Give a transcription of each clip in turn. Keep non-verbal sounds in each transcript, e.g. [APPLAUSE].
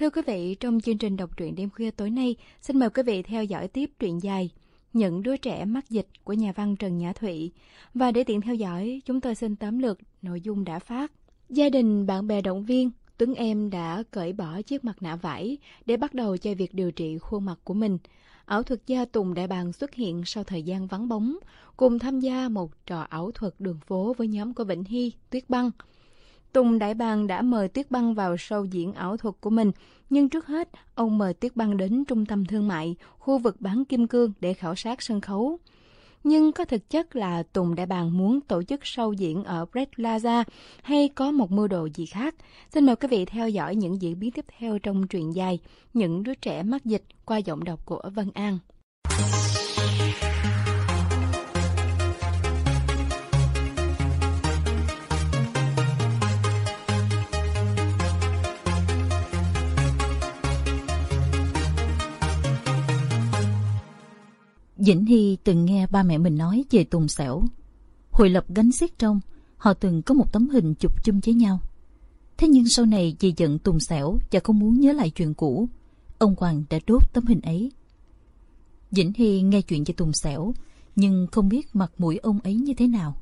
Thưa quý vị, trong chương trình đọc truyện đêm khuya tối nay, xin mời quý vị theo dõi tiếp truyện dài Những đứa trẻ mắc dịch của nhà văn Trần Nhã Thụy. Và để tiện theo dõi, chúng tôi xin tóm lược nội dung đã phát. Gia đình, bạn bè động viên, Tuấn Em đã cởi bỏ chiếc mặt nạ vải để bắt đầu cho việc điều trị khuôn mặt của mình. Ảo thuật gia Tùng Đại Bàng xuất hiện sau thời gian vắng bóng, cùng tham gia một trò ảo thuật đường phố với nhóm của Vĩnh Hy, Tuyết Băng. Tùng Đại Bàng đã mời Tuyết Băng vào show diễn ảo thuật của mình, nhưng trước hết, ông mời Tuyết Băng đến trung tâm thương mại, khu vực bán kim cương để khảo sát sân khấu. Nhưng có thực chất là Tùng Đại Bàng muốn tổ chức show diễn ở Red Plaza hay có một mưu đồ gì khác? Xin mời quý vị theo dõi những diễn biến tiếp theo trong truyện dài Những đứa trẻ mắc dịch qua giọng đọc của Vân An. Dĩnh Hy từng nghe ba mẹ mình nói về Tùng Sẻo, Hồi lập gánh xiết trong, họ từng có một tấm hình chụp chung với nhau. Thế nhưng sau này vì giận Tùng Sẻo, và không muốn nhớ lại chuyện cũ, ông Hoàng đã đốt tấm hình ấy. Dĩnh Hy nghe chuyện về Tùng Sẻo, nhưng không biết mặt mũi ông ấy như thế nào.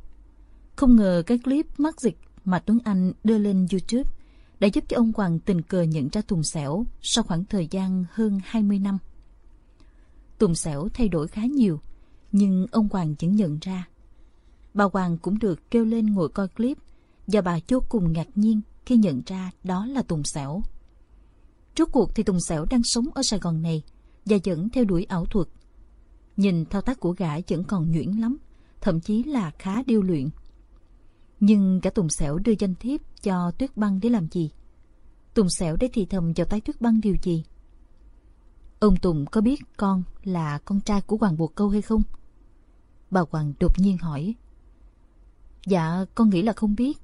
Không ngờ cái clip mắc dịch mà Tuấn Anh đưa lên YouTube đã giúp cho ông Hoàng tình cờ nhận ra Tùng Sẻo sau khoảng thời gian hơn 20 năm. Tùng Sẻo thay đổi khá nhiều, nhưng ông Hoàng vẫn nhận ra. Bà Hoàng cũng được kêu lên ngồi coi clip và bà vô cùng ngạc nhiên khi nhận ra đó là Tùng Sẻo. Trước cuộc thì Tùng Sẻo đang sống ở Sài Gòn này và vẫn theo đuổi ảo thuật. Nhìn thao tác của gã vẫn còn nhuyễn lắm, thậm chí là khá điêu luyện. Nhưng cả Tùng Sẻo đưa danh thiếp cho Tuyết Băng để làm gì? Tùng Sẻo để thì thầm vào tay Tuyết Băng điều gì? Ông Tùng có biết con là con trai của Hoàng Bồ Câu hay không? Bà Hoàng đột nhiên hỏi. Dạ, con nghĩ là không biết.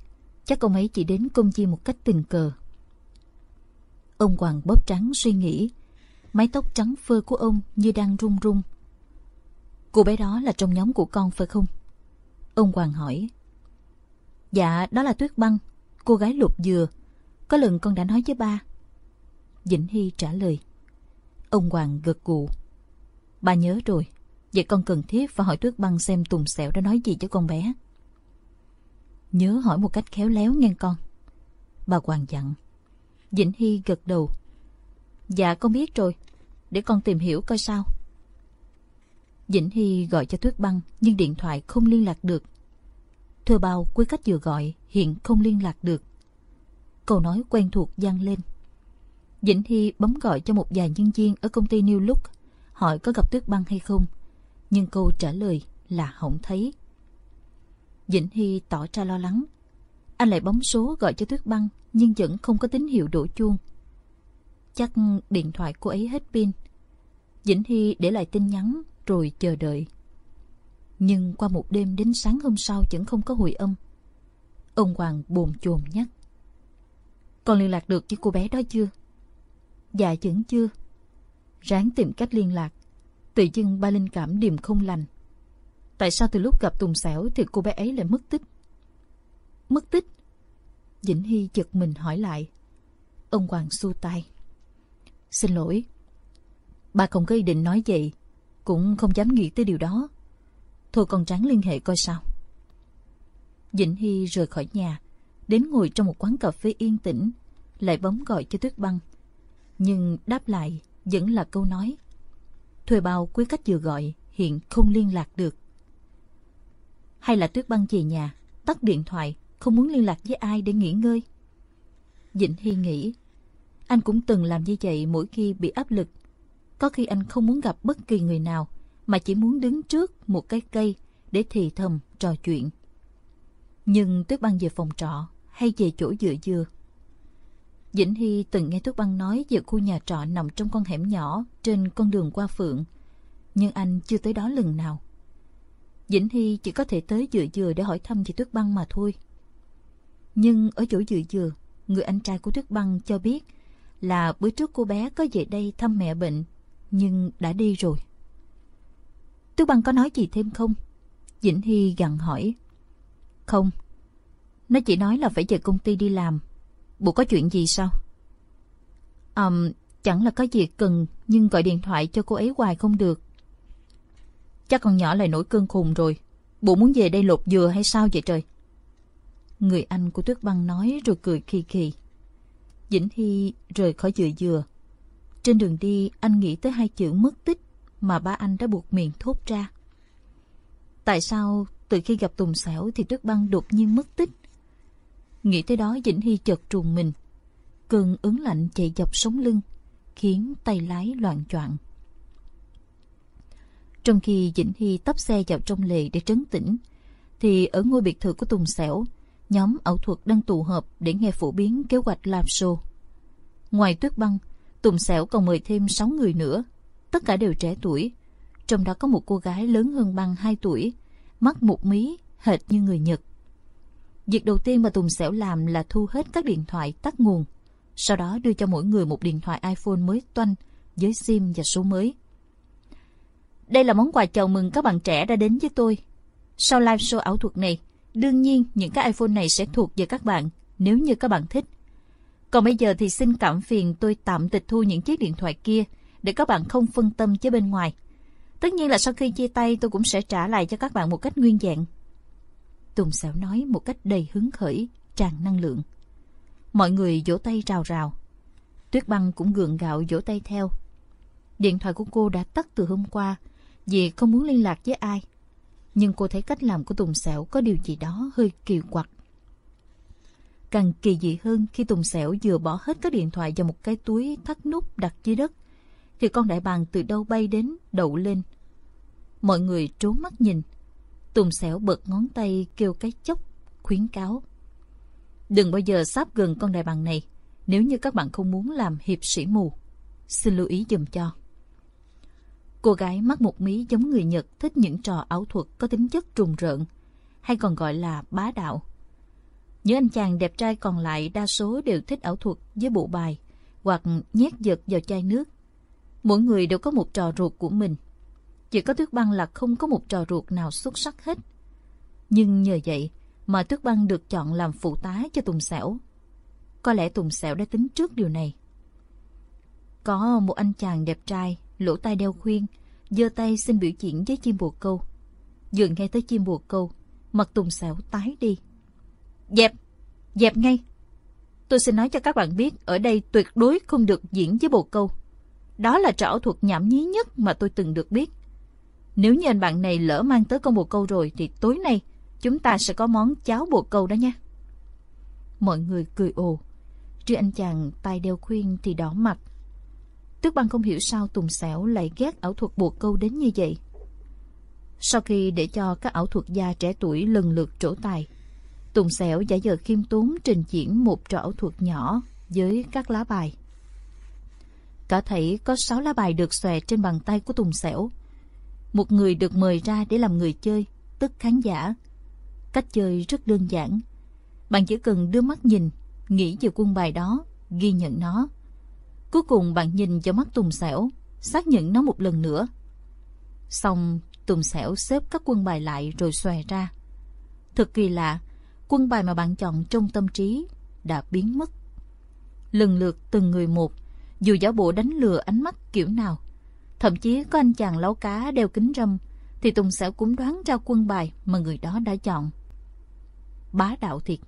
Chắc ông ấy chỉ đến công chi một cách tình cờ. Ông Hoàng bóp trắng suy nghĩ. Mái tóc trắng phơ của ông như đang run run. Cô bé đó là trong nhóm của con phải không? Ông Hoàng hỏi. Dạ, đó là Tuyết Băng, cô gái lục dừa. Có lần con đã nói với ba. Vĩnh Hy trả lời. Ông Hoàng gật gù. Bà nhớ rồi. Vậy con cần thiết phải hỏi Tuyết Băng xem Tùng Sẹo đã nói gì cho con bé. Nhớ hỏi một cách khéo léo nghe con. Bà Hoàng dặn. Vĩnh Hy gật đầu. Dạ con biết rồi. Để con tìm hiểu coi sao. Vĩnh Hy gọi cho Tuyết Băng, nhưng điện thoại không liên lạc được. thưa bao quý cách vừa gọi, hiện không liên lạc được. Câu nói quen thuộc vang lên. Dĩnh Hy bấm gọi cho một vài nhân viên ở công ty New Look, hỏi có gặp Tuyết Băng hay không. Nhưng cô trả lời là không thấy. Dĩnh Hy tỏ ra lo lắng. Anh lại bấm số gọi cho Tuyết Băng nhưng vẫn không có tín hiệu đổ chuông. Chắc điện thoại cô ấy hết pin. Dĩnh Hy để lại tin nhắn rồi chờ đợi. Nhưng qua một đêm đến sáng hôm sau vẫn không có hồi âm. Ông Hoàng bồn chồn nhắc. Còn liên lạc được với cô bé đó chưa? Dạ vẫn chưa. Ráng tìm cách liên lạc. Tự dưng ba linh cảm điềm không lành. Tại sao từ lúc gặp Tùng Xẻo thì cô bé ấy lại mất tích? Mất tích? Vĩnh Hy giật mình hỏi lại. Ông Hoàng xu tay. Xin lỗi. Ba không có ý định nói vậy. Cũng không dám nghĩ tới điều đó. Thôi con ráng liên hệ coi sao. Vĩnh Hy rời khỏi nhà, đến ngồi trong một quán cà phê yên tĩnh, lại bấm gọi cho Tuyết Băng nhưng đáp lại vẫn là câu nói. Thuê bao quý cách vừa gọi hiện không liên lạc được. Hay là Tuyết Băng về nhà, tắt điện thoại, không muốn liên lạc với ai để nghỉ ngơi. Vĩnh Hy nghĩ, anh cũng từng làm như vậy mỗi khi bị áp lực. Có khi anh không muốn gặp bất kỳ người nào, mà chỉ muốn đứng trước một cái cây để thì thầm trò chuyện. Nhưng Tuyết Băng về phòng trọ hay về chỗ dựa dừa Dĩnh Hy từng nghe Thúc Băng nói về khu nhà trọ nằm trong con hẻm nhỏ trên con đường qua Phượng. Nhưng anh chưa tới đó lần nào. Dĩnh Hy chỉ có thể tới dựa dừa để hỏi thăm về Tuyết Băng mà thôi. Nhưng ở chỗ dựa dừa, người anh trai của Tuyết Băng cho biết là bữa trước cô bé có về đây thăm mẹ bệnh, nhưng đã đi rồi. Tuyết Băng có nói gì thêm không? Dĩnh Hy gằn hỏi. Không. Nó chỉ nói là phải về công ty đi làm Bộ có chuyện gì sao? um, chẳng là có việc cần nhưng gọi điện thoại cho cô ấy hoài không được. Chắc con nhỏ lại nổi cơn khùng rồi. Bộ muốn về đây lột dừa hay sao vậy trời? Người anh của Tuyết Băng nói rồi cười kỳ kỳ. Vĩnh Hy rời khỏi dừa dừa. Trên đường đi anh nghĩ tới hai chữ mất tích mà ba anh đã buộc miệng thốt ra. Tại sao từ khi gặp Tùng Xẻo thì Tuyết Băng đột nhiên mất tích? Nghĩ tới đó Vĩnh Hy chợt trùng mình. Cơn ứng lạnh chạy dọc sống lưng, khiến tay lái loạn choạng. Trong khi Vĩnh Hy tấp xe vào trong lề để trấn tĩnh, thì ở ngôi biệt thự của Tùng Sẻo, nhóm ảo thuật đang tụ họp để nghe phổ biến kế hoạch làm show. Ngoài Tuyết Băng, Tùng Sẻo còn mời thêm 6 người nữa, tất cả đều trẻ tuổi. Trong đó có một cô gái lớn hơn Băng 2 tuổi, mắt một mí, hệt như người Nhật. Việc đầu tiên mà Tùng Sẻo làm là thu hết các điện thoại tắt nguồn, sau đó đưa cho mỗi người một điện thoại iPhone mới toanh với SIM và số mới. Đây là món quà chào mừng các bạn trẻ đã đến với tôi. Sau live show ảo thuật này, đương nhiên những cái iPhone này sẽ thuộc về các bạn nếu như các bạn thích. Còn bây giờ thì xin cảm phiền tôi tạm tịch thu những chiếc điện thoại kia để các bạn không phân tâm với bên ngoài. Tất nhiên là sau khi chia tay tôi cũng sẽ trả lại cho các bạn một cách nguyên dạng. Tùng Sảo nói một cách đầy hứng khởi, tràn năng lượng. Mọi người vỗ tay rào rào. Tuyết băng cũng gượng gạo vỗ tay theo. Điện thoại của cô đã tắt từ hôm qua vì không muốn liên lạc với ai. Nhưng cô thấy cách làm của Tùng Sảo có điều gì đó hơi kỳ quặc. Càng kỳ dị hơn khi Tùng Sẻo vừa bỏ hết các điện thoại vào một cái túi thắt nút đặt dưới đất, thì con đại bàng từ đâu bay đến, đậu lên. Mọi người trốn mắt nhìn. Tùng xẻo bật ngón tay kêu cái chốc, khuyến cáo. Đừng bao giờ sáp gần con đại bàng này nếu như các bạn không muốn làm hiệp sĩ mù. Xin lưu ý dùm cho. Cô gái mắt một mí giống người Nhật thích những trò ảo thuật có tính chất trùng rợn, hay còn gọi là bá đạo. Những anh chàng đẹp trai còn lại đa số đều thích ảo thuật với bộ bài hoặc nhét giật vào chai nước. Mỗi người đều có một trò ruột của mình. Chỉ có Tuyết Băng là không có một trò ruột nào xuất sắc hết. Nhưng nhờ vậy mà Tuyết Băng được chọn làm phụ tá cho Tùng Sẻo. Có lẽ Tùng Sẻo đã tính trước điều này. Có một anh chàng đẹp trai, lỗ tai đeo khuyên, giơ tay xin biểu diễn với chim bồ câu. Vừa nghe tới chim bồ câu, mặt Tùng Sẻo tái đi. Dẹp! Dẹp ngay! Tôi xin nói cho các bạn biết, ở đây tuyệt đối không được diễn với bồ câu. Đó là trò thuật nhảm nhí nhất mà tôi từng được biết. Nếu như anh bạn này lỡ mang tới con bồ câu rồi thì tối nay chúng ta sẽ có món cháo bồ câu đó nha. Mọi người cười ồ. Riêng anh chàng tay đeo khuyên thì đỏ mặt. Tước băng không hiểu sao Tùng Xẻo lại ghét ảo thuật bồ câu đến như vậy. Sau khi để cho các ảo thuật gia trẻ tuổi lần lượt trổ tài, Tùng Xẻo giả giờ khiêm tốn trình diễn một trò ảo thuật nhỏ với các lá bài. Cả thảy có sáu lá bài được xòe trên bàn tay của Tùng Xẻo. Một người được mời ra để làm người chơi, tức khán giả. Cách chơi rất đơn giản. Bạn chỉ cần đưa mắt nhìn, nghĩ về quân bài đó, ghi nhận nó. Cuối cùng bạn nhìn vào mắt Tùng Sẻo, xác nhận nó một lần nữa. Xong, Tùng Sẻo xếp các quân bài lại rồi xòe ra. Thật kỳ lạ, quân bài mà bạn chọn trong tâm trí đã biến mất. Lần lượt từng người một, dù giả bộ đánh lừa ánh mắt kiểu nào. Thậm chí có anh chàng lấu cá đeo kính râm, thì Tùng sẽ cũng đoán ra quân bài mà người đó đã chọn. Bá đạo thiệt.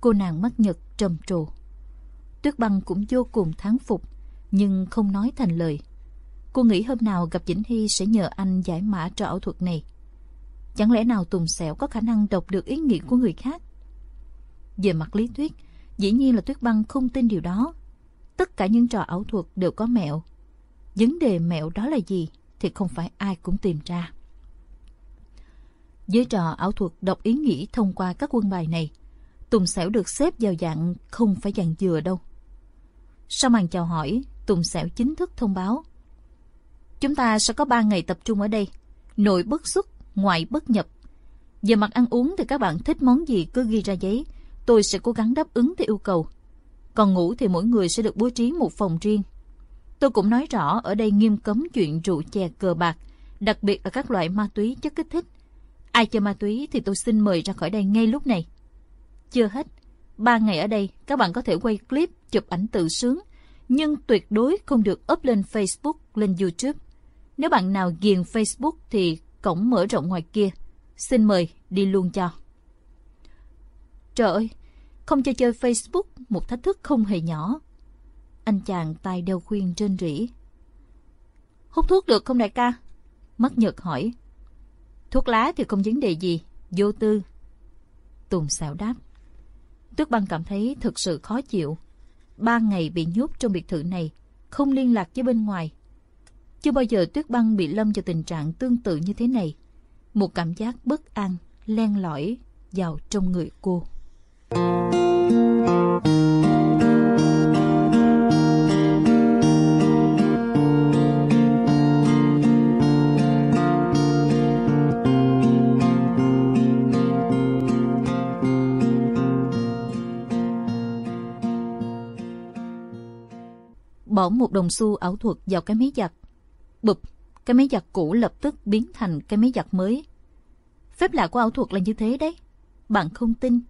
Cô nàng mắt nhật trầm trồ. Tuyết băng cũng vô cùng thán phục, nhưng không nói thành lời. Cô nghĩ hôm nào gặp Vĩnh Hy sẽ nhờ anh giải mã trò ảo thuật này. Chẳng lẽ nào Tùng Sẹo có khả năng đọc được ý nghĩ của người khác? Về mặt lý thuyết, dĩ nhiên là Tuyết Băng không tin điều đó. Tất cả những trò ảo thuật đều có mẹo. Vấn đề mẹo đó là gì thì không phải ai cũng tìm ra. Dưới trò ảo thuật đọc ý nghĩ thông qua các quân bài này, Tùng Sẻo được xếp vào dạng không phải dạng dừa đâu. Sau màn chào hỏi, Tùng Sẻo chính thức thông báo. Chúng ta sẽ có 3 ngày tập trung ở đây, nội bất xuất, ngoại bất nhập. Về mặt ăn uống thì các bạn thích món gì cứ ghi ra giấy, tôi sẽ cố gắng đáp ứng theo yêu cầu. Còn ngủ thì mỗi người sẽ được bố trí một phòng riêng. Tôi cũng nói rõ ở đây nghiêm cấm chuyện rượu chè cờ bạc, đặc biệt là các loại ma túy chất kích thích. Ai chơi ma túy thì tôi xin mời ra khỏi đây ngay lúc này. Chưa hết, ba ngày ở đây các bạn có thể quay clip, chụp ảnh tự sướng, nhưng tuyệt đối không được up lên Facebook, lên YouTube. Nếu bạn nào ghiền Facebook thì cổng mở rộng ngoài kia. Xin mời đi luôn cho. Trời ơi, không cho chơi Facebook một thách thức không hề nhỏ. Anh chàng tay đeo khuyên trên rỉ. Hút thuốc được không đại ca? Mắt Nhật hỏi. Thuốc lá thì không vấn đề gì, vô tư. Tùng xảo đáp. Tước băng cảm thấy thực sự khó chịu. Ba ngày bị nhốt trong biệt thự này, không liên lạc với bên ngoài. Chưa bao giờ Tuyết băng bị lâm vào tình trạng tương tự như thế này. Một cảm giác bất an, len lỏi vào trong người cô. Bỏ một đồng xu ảo thuật vào cái máy giặt. Bụp, cái máy giặt cũ lập tức biến thành cái máy giặt mới. Phép lạ của ảo thuật là như thế đấy. Bạn không tin.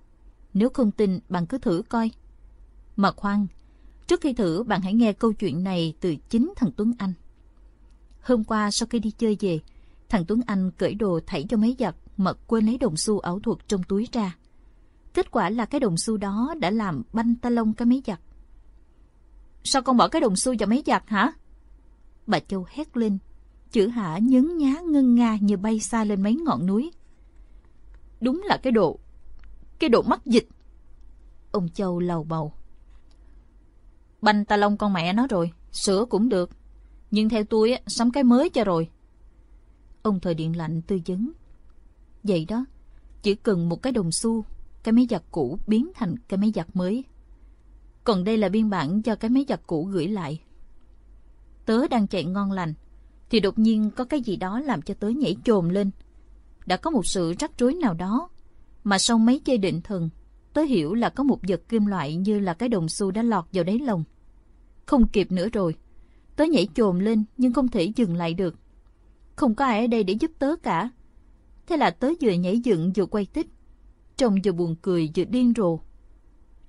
Nếu không tin, bạn cứ thử coi. Mà khoan, trước khi thử, bạn hãy nghe câu chuyện này từ chính thằng Tuấn Anh. Hôm qua sau khi đi chơi về, thằng Tuấn Anh cởi đồ thảy cho máy giặt mà quên lấy đồng xu ảo thuật trong túi ra. Kết quả là cái đồng xu đó đã làm banh ta lông cái máy giặt. Sao con bỏ cái đồng xu vào máy giặt hả? Bà Châu hét lên. Chữ hả nhấn nhá ngân nga như bay xa lên mấy ngọn núi. Đúng là cái độ... Cái độ mắc dịch. Ông Châu lầu bầu. Banh ta lông con mẹ nó rồi. Sửa cũng được. Nhưng theo tôi, sắm cái mới cho rồi. Ông thời điện lạnh tư vấn. Vậy đó, chỉ cần một cái đồng xu, cái máy giặt cũ biến thành cái máy giặt mới. Còn đây là biên bản cho cái máy giặt cũ gửi lại. Tớ đang chạy ngon lành, thì đột nhiên có cái gì đó làm cho tớ nhảy chồm lên. Đã có một sự rắc rối nào đó, mà sau mấy giây định thần, tớ hiểu là có một vật kim loại như là cái đồng xu đã lọt vào đáy lồng. Không kịp nữa rồi, tớ nhảy chồm lên nhưng không thể dừng lại được. Không có ai ở đây để giúp tớ cả. Thế là tớ vừa nhảy dựng vừa quay tích. Trông vừa buồn cười vừa điên rồ.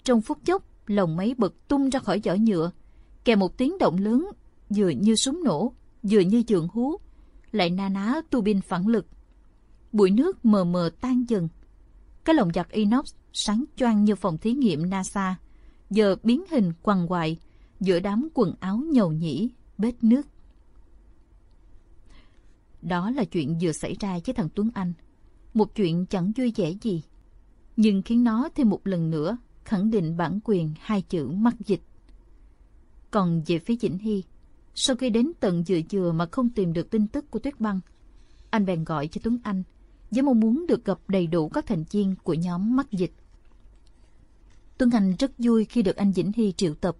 Trong phút chốc, lồng máy bật tung ra khỏi vỏ nhựa, kèm một tiếng động lớn, vừa như súng nổ, vừa như giường hú, lại na ná tu bin phản lực. Bụi nước mờ mờ tan dần. Cái lồng giặt inox sáng choang như phòng thí nghiệm NASA, giờ biến hình quằn quại giữa đám quần áo nhầu nhĩ, bết nước. Đó là chuyện vừa xảy ra với thằng Tuấn Anh. Một chuyện chẳng vui vẻ gì, nhưng khiến nó thêm một lần nữa khẳng định bản quyền hai chữ mắc dịch. Còn về phía Vĩnh Hy, sau khi đến tận dừa dừa mà không tìm được tin tức của Tuyết Băng, anh bèn gọi cho Tuấn Anh với mong muốn được gặp đầy đủ các thành viên của nhóm mắc dịch. Tuấn Anh rất vui khi được anh Vĩnh Hy triệu tập.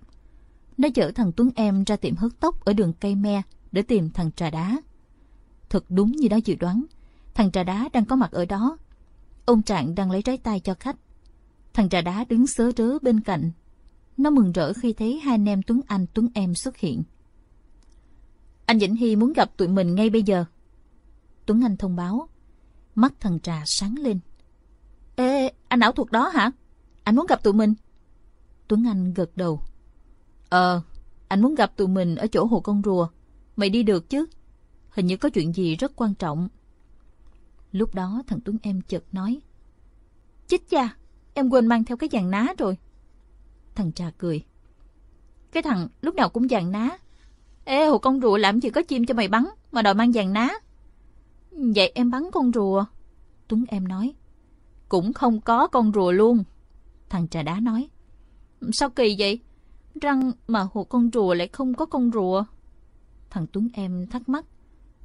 Nó chở thằng Tuấn em ra tiệm hớt tóc ở đường cây me để tìm thằng trà đá. Thật đúng như đã dự đoán, thằng trà đá đang có mặt ở đó. Ông Trạng đang lấy trái tay cho khách. Thằng trà đá đứng sớ rớ bên cạnh. Nó mừng rỡ khi thấy hai anh em Tuấn Anh Tuấn Em xuất hiện. Anh Vĩnh Hy muốn gặp tụi mình ngay bây giờ. Tuấn Anh thông báo. Mắt thằng trà sáng lên. Ê, anh ảo thuật đó hả? Anh muốn gặp tụi mình? Tuấn Anh gật đầu. Ờ, anh muốn gặp tụi mình ở chỗ hồ con rùa. Mày đi được chứ? Hình như có chuyện gì rất quan trọng. Lúc đó thằng Tuấn Em chợt nói. Chích cha, Em quên mang theo cái vàng ná rồi. Thằng trà cười. Cái thằng lúc nào cũng vàng ná. Ê hồ con rùa làm gì có chim cho mày bắn mà đòi mang vàng ná. Vậy em bắn con rùa. Tuấn em nói. Cũng không có con rùa luôn. Thằng trà đá nói. Sao kỳ vậy? Răng mà hồ con rùa lại không có con rùa. Thằng Tuấn em thắc mắc.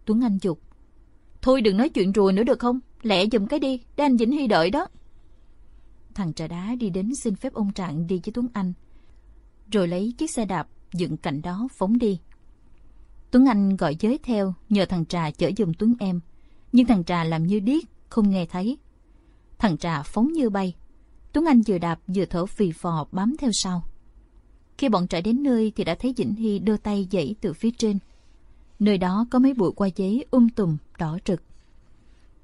Tuấn Anh dục. Thôi đừng nói chuyện rùa nữa được không? Lẹ dùm cái đi, để anh Vĩnh Hy đợi đó. Thằng trà đá đi đến xin phép ông Trạng đi với Tuấn Anh. Rồi lấy chiếc xe đạp dựng cạnh đó phóng đi. Tuấn Anh gọi giới theo nhờ thằng Trà chở giùm Tuấn em. Nhưng thằng Trà làm như điếc, không nghe thấy. Thằng Trà phóng như bay. Tuấn Anh vừa đạp vừa thở phì phò bám theo sau. Khi bọn trẻ đến nơi thì đã thấy Vĩnh Hy đưa tay dãy từ phía trên. Nơi đó có mấy bụi qua giấy um tùm, đỏ rực.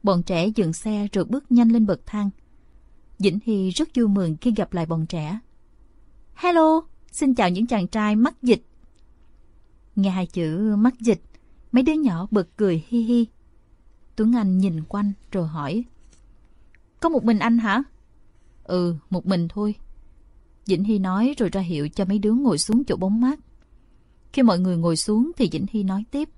Bọn trẻ dừng xe rồi bước nhanh lên bậc thang. Vĩnh Hy rất vui mừng khi gặp lại bọn trẻ. Hello, xin chào những chàng trai mắc dịch Nghe hai chữ mắc dịch, mấy đứa nhỏ bật cười hi hi. Tuấn Anh nhìn quanh rồi hỏi. Có một mình anh hả? Ừ, một mình thôi. Dĩnh Hy nói rồi ra hiệu cho mấy đứa ngồi xuống chỗ bóng mát. Khi mọi người ngồi xuống thì Dĩnh Hy nói tiếp.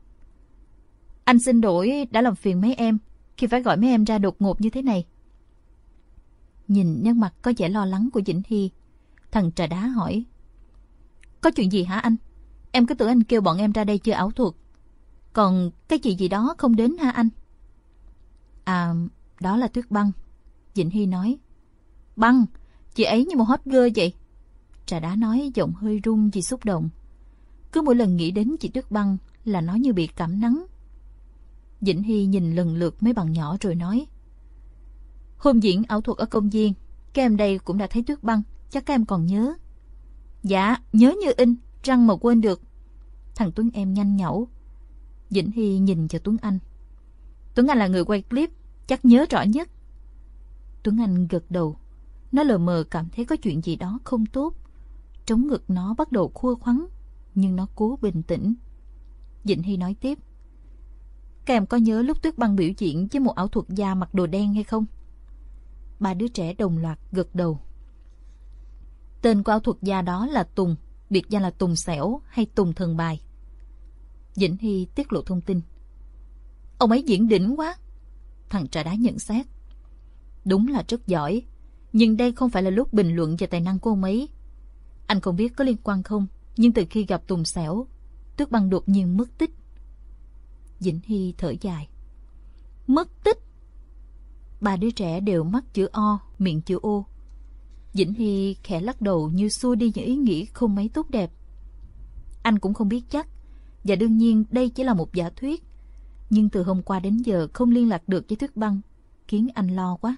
Anh xin lỗi đã làm phiền mấy em khi phải gọi mấy em ra đột ngột như thế này. Nhìn nét mặt có vẻ lo lắng của Dĩnh Hy, thằng trà đá hỏi. Có chuyện gì hả anh? Em cứ tưởng anh kêu bọn em ra đây chơi ảo thuật. Còn cái gì gì đó không đến hả anh? À, đó là Tuyết Băng. Dĩnh Hy nói. Băng, chị ấy như một hot girl vậy. Trà đá nói giọng hơi run vì xúc động. Cứ mỗi lần nghĩ đến chị Tuyết Băng là nó như bị cảm nắng. Dĩnh Hy nhìn lần lượt mấy bằng nhỏ rồi nói. Hôm diễn ảo thuật ở công viên, các em đây cũng đã thấy Tuyết Băng, chắc các em còn nhớ. Dạ, nhớ như in, răng mà quên được. Thằng Tuấn em nhanh nhẩu. Vĩnh Hy nhìn cho Tuấn Anh. Tuấn Anh là người quay clip, chắc nhớ rõ nhất. Tuấn Anh gật đầu. Nó lờ mờ cảm thấy có chuyện gì đó không tốt. Trống ngực nó bắt đầu khua khoắn, nhưng nó cố bình tĩnh. Dĩnh Hy nói tiếp. Các em có nhớ lúc Tuyết Băng biểu diễn với một ảo thuật gia mặc đồ đen hay không? Ba đứa trẻ đồng loạt gật đầu. Tên của ảo thuật gia đó là Tùng, biệt danh là Tùng Xẻo hay Tùng Thần Bài. Dĩnh Hy tiết lộ thông tin. Ông ấy diễn đỉnh quá. Thằng trà đá nhận xét. Đúng là rất giỏi, nhưng đây không phải là lúc bình luận về tài năng của ông ấy. Anh không biết có liên quan không, nhưng từ khi gặp Tùng Xẻo, Tuyết Băng đột nhiên mất tích. Dĩnh Hy thở dài. Mất tích? Ba đứa trẻ đều mắt chữ O, miệng chữ O. Dĩnh Hy khẽ lắc đầu như xua đi những ý nghĩ không mấy tốt đẹp. Anh cũng không biết chắc, và đương nhiên đây chỉ là một giả thuyết. Nhưng từ hôm qua đến giờ không liên lạc được với thuyết Băng, khiến anh lo quá.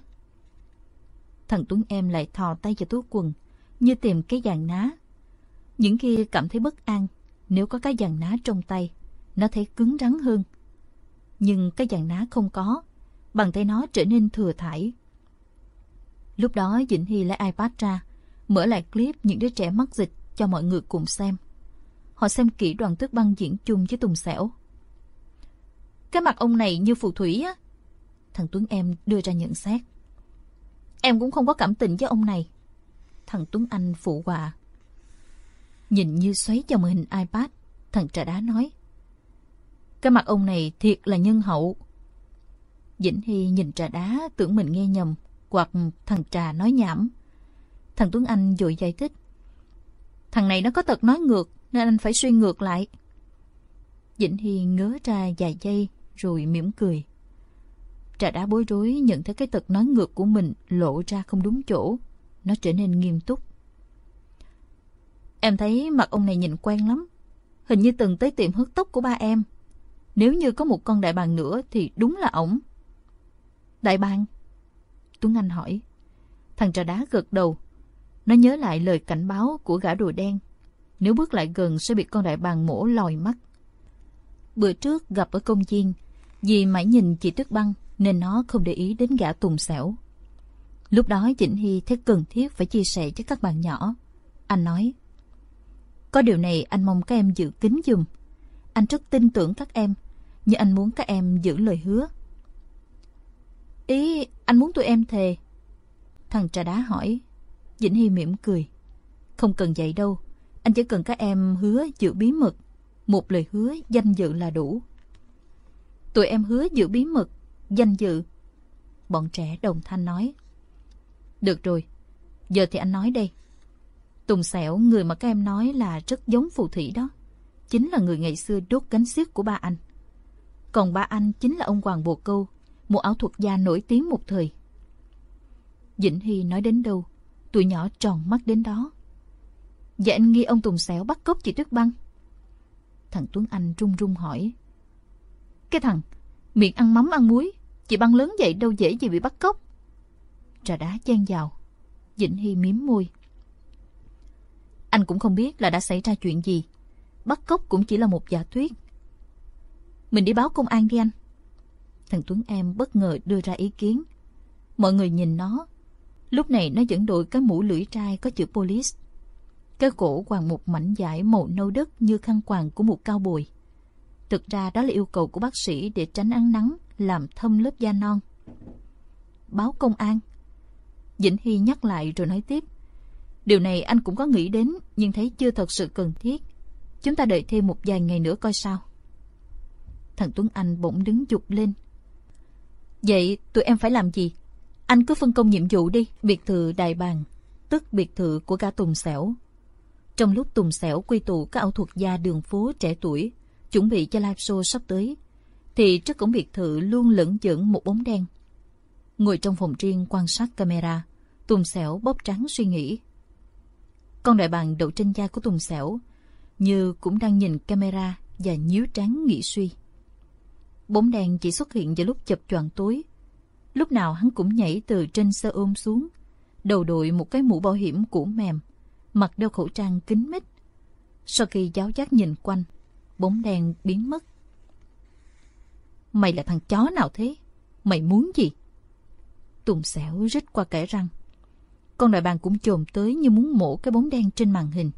Thằng Tuấn em lại thò tay vào túi quần, như tìm cái dàn ná. Những khi cảm thấy bất an, nếu có cái dàn ná trong tay, nó thấy cứng rắn hơn. Nhưng cái dàn ná không có, bằng tay nó trở nên thừa thải. Lúc đó Dĩnh Hy lấy iPad ra, mở lại clip những đứa trẻ mắc dịch cho mọi người cùng xem. Họ xem kỹ đoàn tuyết băng diễn chung với Tùng Sẻo. Cái mặt ông này như phù thủy á. Thằng Tuấn em đưa ra nhận xét. Em cũng không có cảm tình với ông này. Thằng Tuấn Anh phụ họa. Nhìn như xoáy vào màn hình iPad, thằng trà đá nói. Cái mặt ông này thiệt là nhân hậu. Dĩnh Hy nhìn trà đá tưởng mình nghe nhầm, hoặc thằng trà nói nhảm. Thằng Tuấn Anh vội giải thích. Thằng này nó có tật nói ngược, nên anh phải suy ngược lại. Dĩnh Hy ngớ ra vài giây, rồi mỉm cười. Trà đá bối rối nhận thấy cái tật nói ngược của mình lộ ra không đúng chỗ. Nó trở nên nghiêm túc. Em thấy mặt ông này nhìn quen lắm. Hình như từng tới tiệm hớt tóc của ba em. Nếu như có một con đại bàng nữa thì đúng là ổng. Đại bàng? Tuấn Anh hỏi. Thằng trà đá gật đầu. Nó nhớ lại lời cảnh báo của gã đồ đen. Nếu bước lại gần sẽ bị con đại bàng mổ lòi mắt. Bữa trước gặp ở công viên, vì mãi nhìn chị Tuyết Băng nên nó không để ý đến gã tùng xẻo. Lúc đó chỉnh Hy thấy cần thiết phải chia sẻ cho các bạn nhỏ. Anh nói, có điều này anh mong các em giữ kín dùm. Anh rất tin tưởng các em, nhưng anh muốn các em giữ lời hứa. Ý, anh muốn tụi em thề. Thằng trà đá hỏi. Vĩnh Hy mỉm cười. Không cần vậy đâu. Anh chỉ cần các em hứa giữ bí mật. Một lời hứa danh dự là đủ. Tụi em hứa giữ bí mật, danh dự. Bọn trẻ đồng thanh nói. Được rồi, giờ thì anh nói đây. Tùng Sẻo người mà các em nói là rất giống phù thủy đó. Chính là người ngày xưa đốt cánh xiếc của ba anh. Còn ba anh chính là ông Hoàng Bồ Câu, một ảo thuật gia nổi tiếng một thời. Dĩnh Hy nói đến đâu, tụi nhỏ tròn mắt đến đó. Vậy anh nghi ông Tùng Xẻo bắt cóc chị Tuyết Băng. Thằng Tuấn Anh run run hỏi. Cái thằng, miệng ăn mắm ăn muối, chị Băng lớn vậy đâu dễ gì bị bắt cóc. Trà đá chen vào. Dĩnh Hy miếm môi. Anh cũng không biết là đã xảy ra chuyện gì. Bắt cóc cũng chỉ là một giả thuyết. Mình đi báo công an đi anh. Thằng Tuấn em bất ngờ đưa ra ý kiến. Mọi người nhìn nó. Lúc này nó dẫn đội cái mũ lưỡi trai có chữ police. Cái cổ quàng một mảnh vải màu nâu đất như khăn quàng của một cao bồi. Thực ra đó là yêu cầu của bác sĩ để tránh ăn nắng, làm thâm lớp da non. Báo công an. Dĩnh Hy nhắc lại rồi nói tiếp. Điều này anh cũng có nghĩ đến, nhưng thấy chưa thật sự cần thiết. Chúng ta đợi thêm một vài ngày nữa coi sao. Thằng Tuấn Anh bỗng đứng chụp lên. Vậy tụi em phải làm gì? Anh cứ phân công nhiệm vụ đi. Biệt thự Đài bàng tức biệt thự của cả Tùng Xẻo. Trong lúc Tùng Xẻo quy tụ các ảo thuật gia đường phố trẻ tuổi, chuẩn bị cho live show sắp tới, thì trước cổng biệt thự luôn lẫn dẫn một bóng đen. Ngồi trong phòng riêng quan sát camera, Tùng Xẻo bóp trắng suy nghĩ. Con đại bàng đậu trên da của Tùng Xẻo như cũng đang nhìn camera và nhíu trán nghĩ suy. Bóng đèn chỉ xuất hiện vào lúc chập choạng tối. Lúc nào hắn cũng nhảy từ trên xe ôm xuống, đầu đội một cái mũ bảo hiểm cũ mềm, mặt đeo khẩu trang kín mít. Sau khi giáo giác nhìn quanh, bóng đèn biến mất. Mày là thằng chó nào thế? Mày muốn gì? Tùng xẻo rít qua kẻ răng. Con đại bàng cũng trồm tới như muốn mổ cái bóng đen trên màn hình.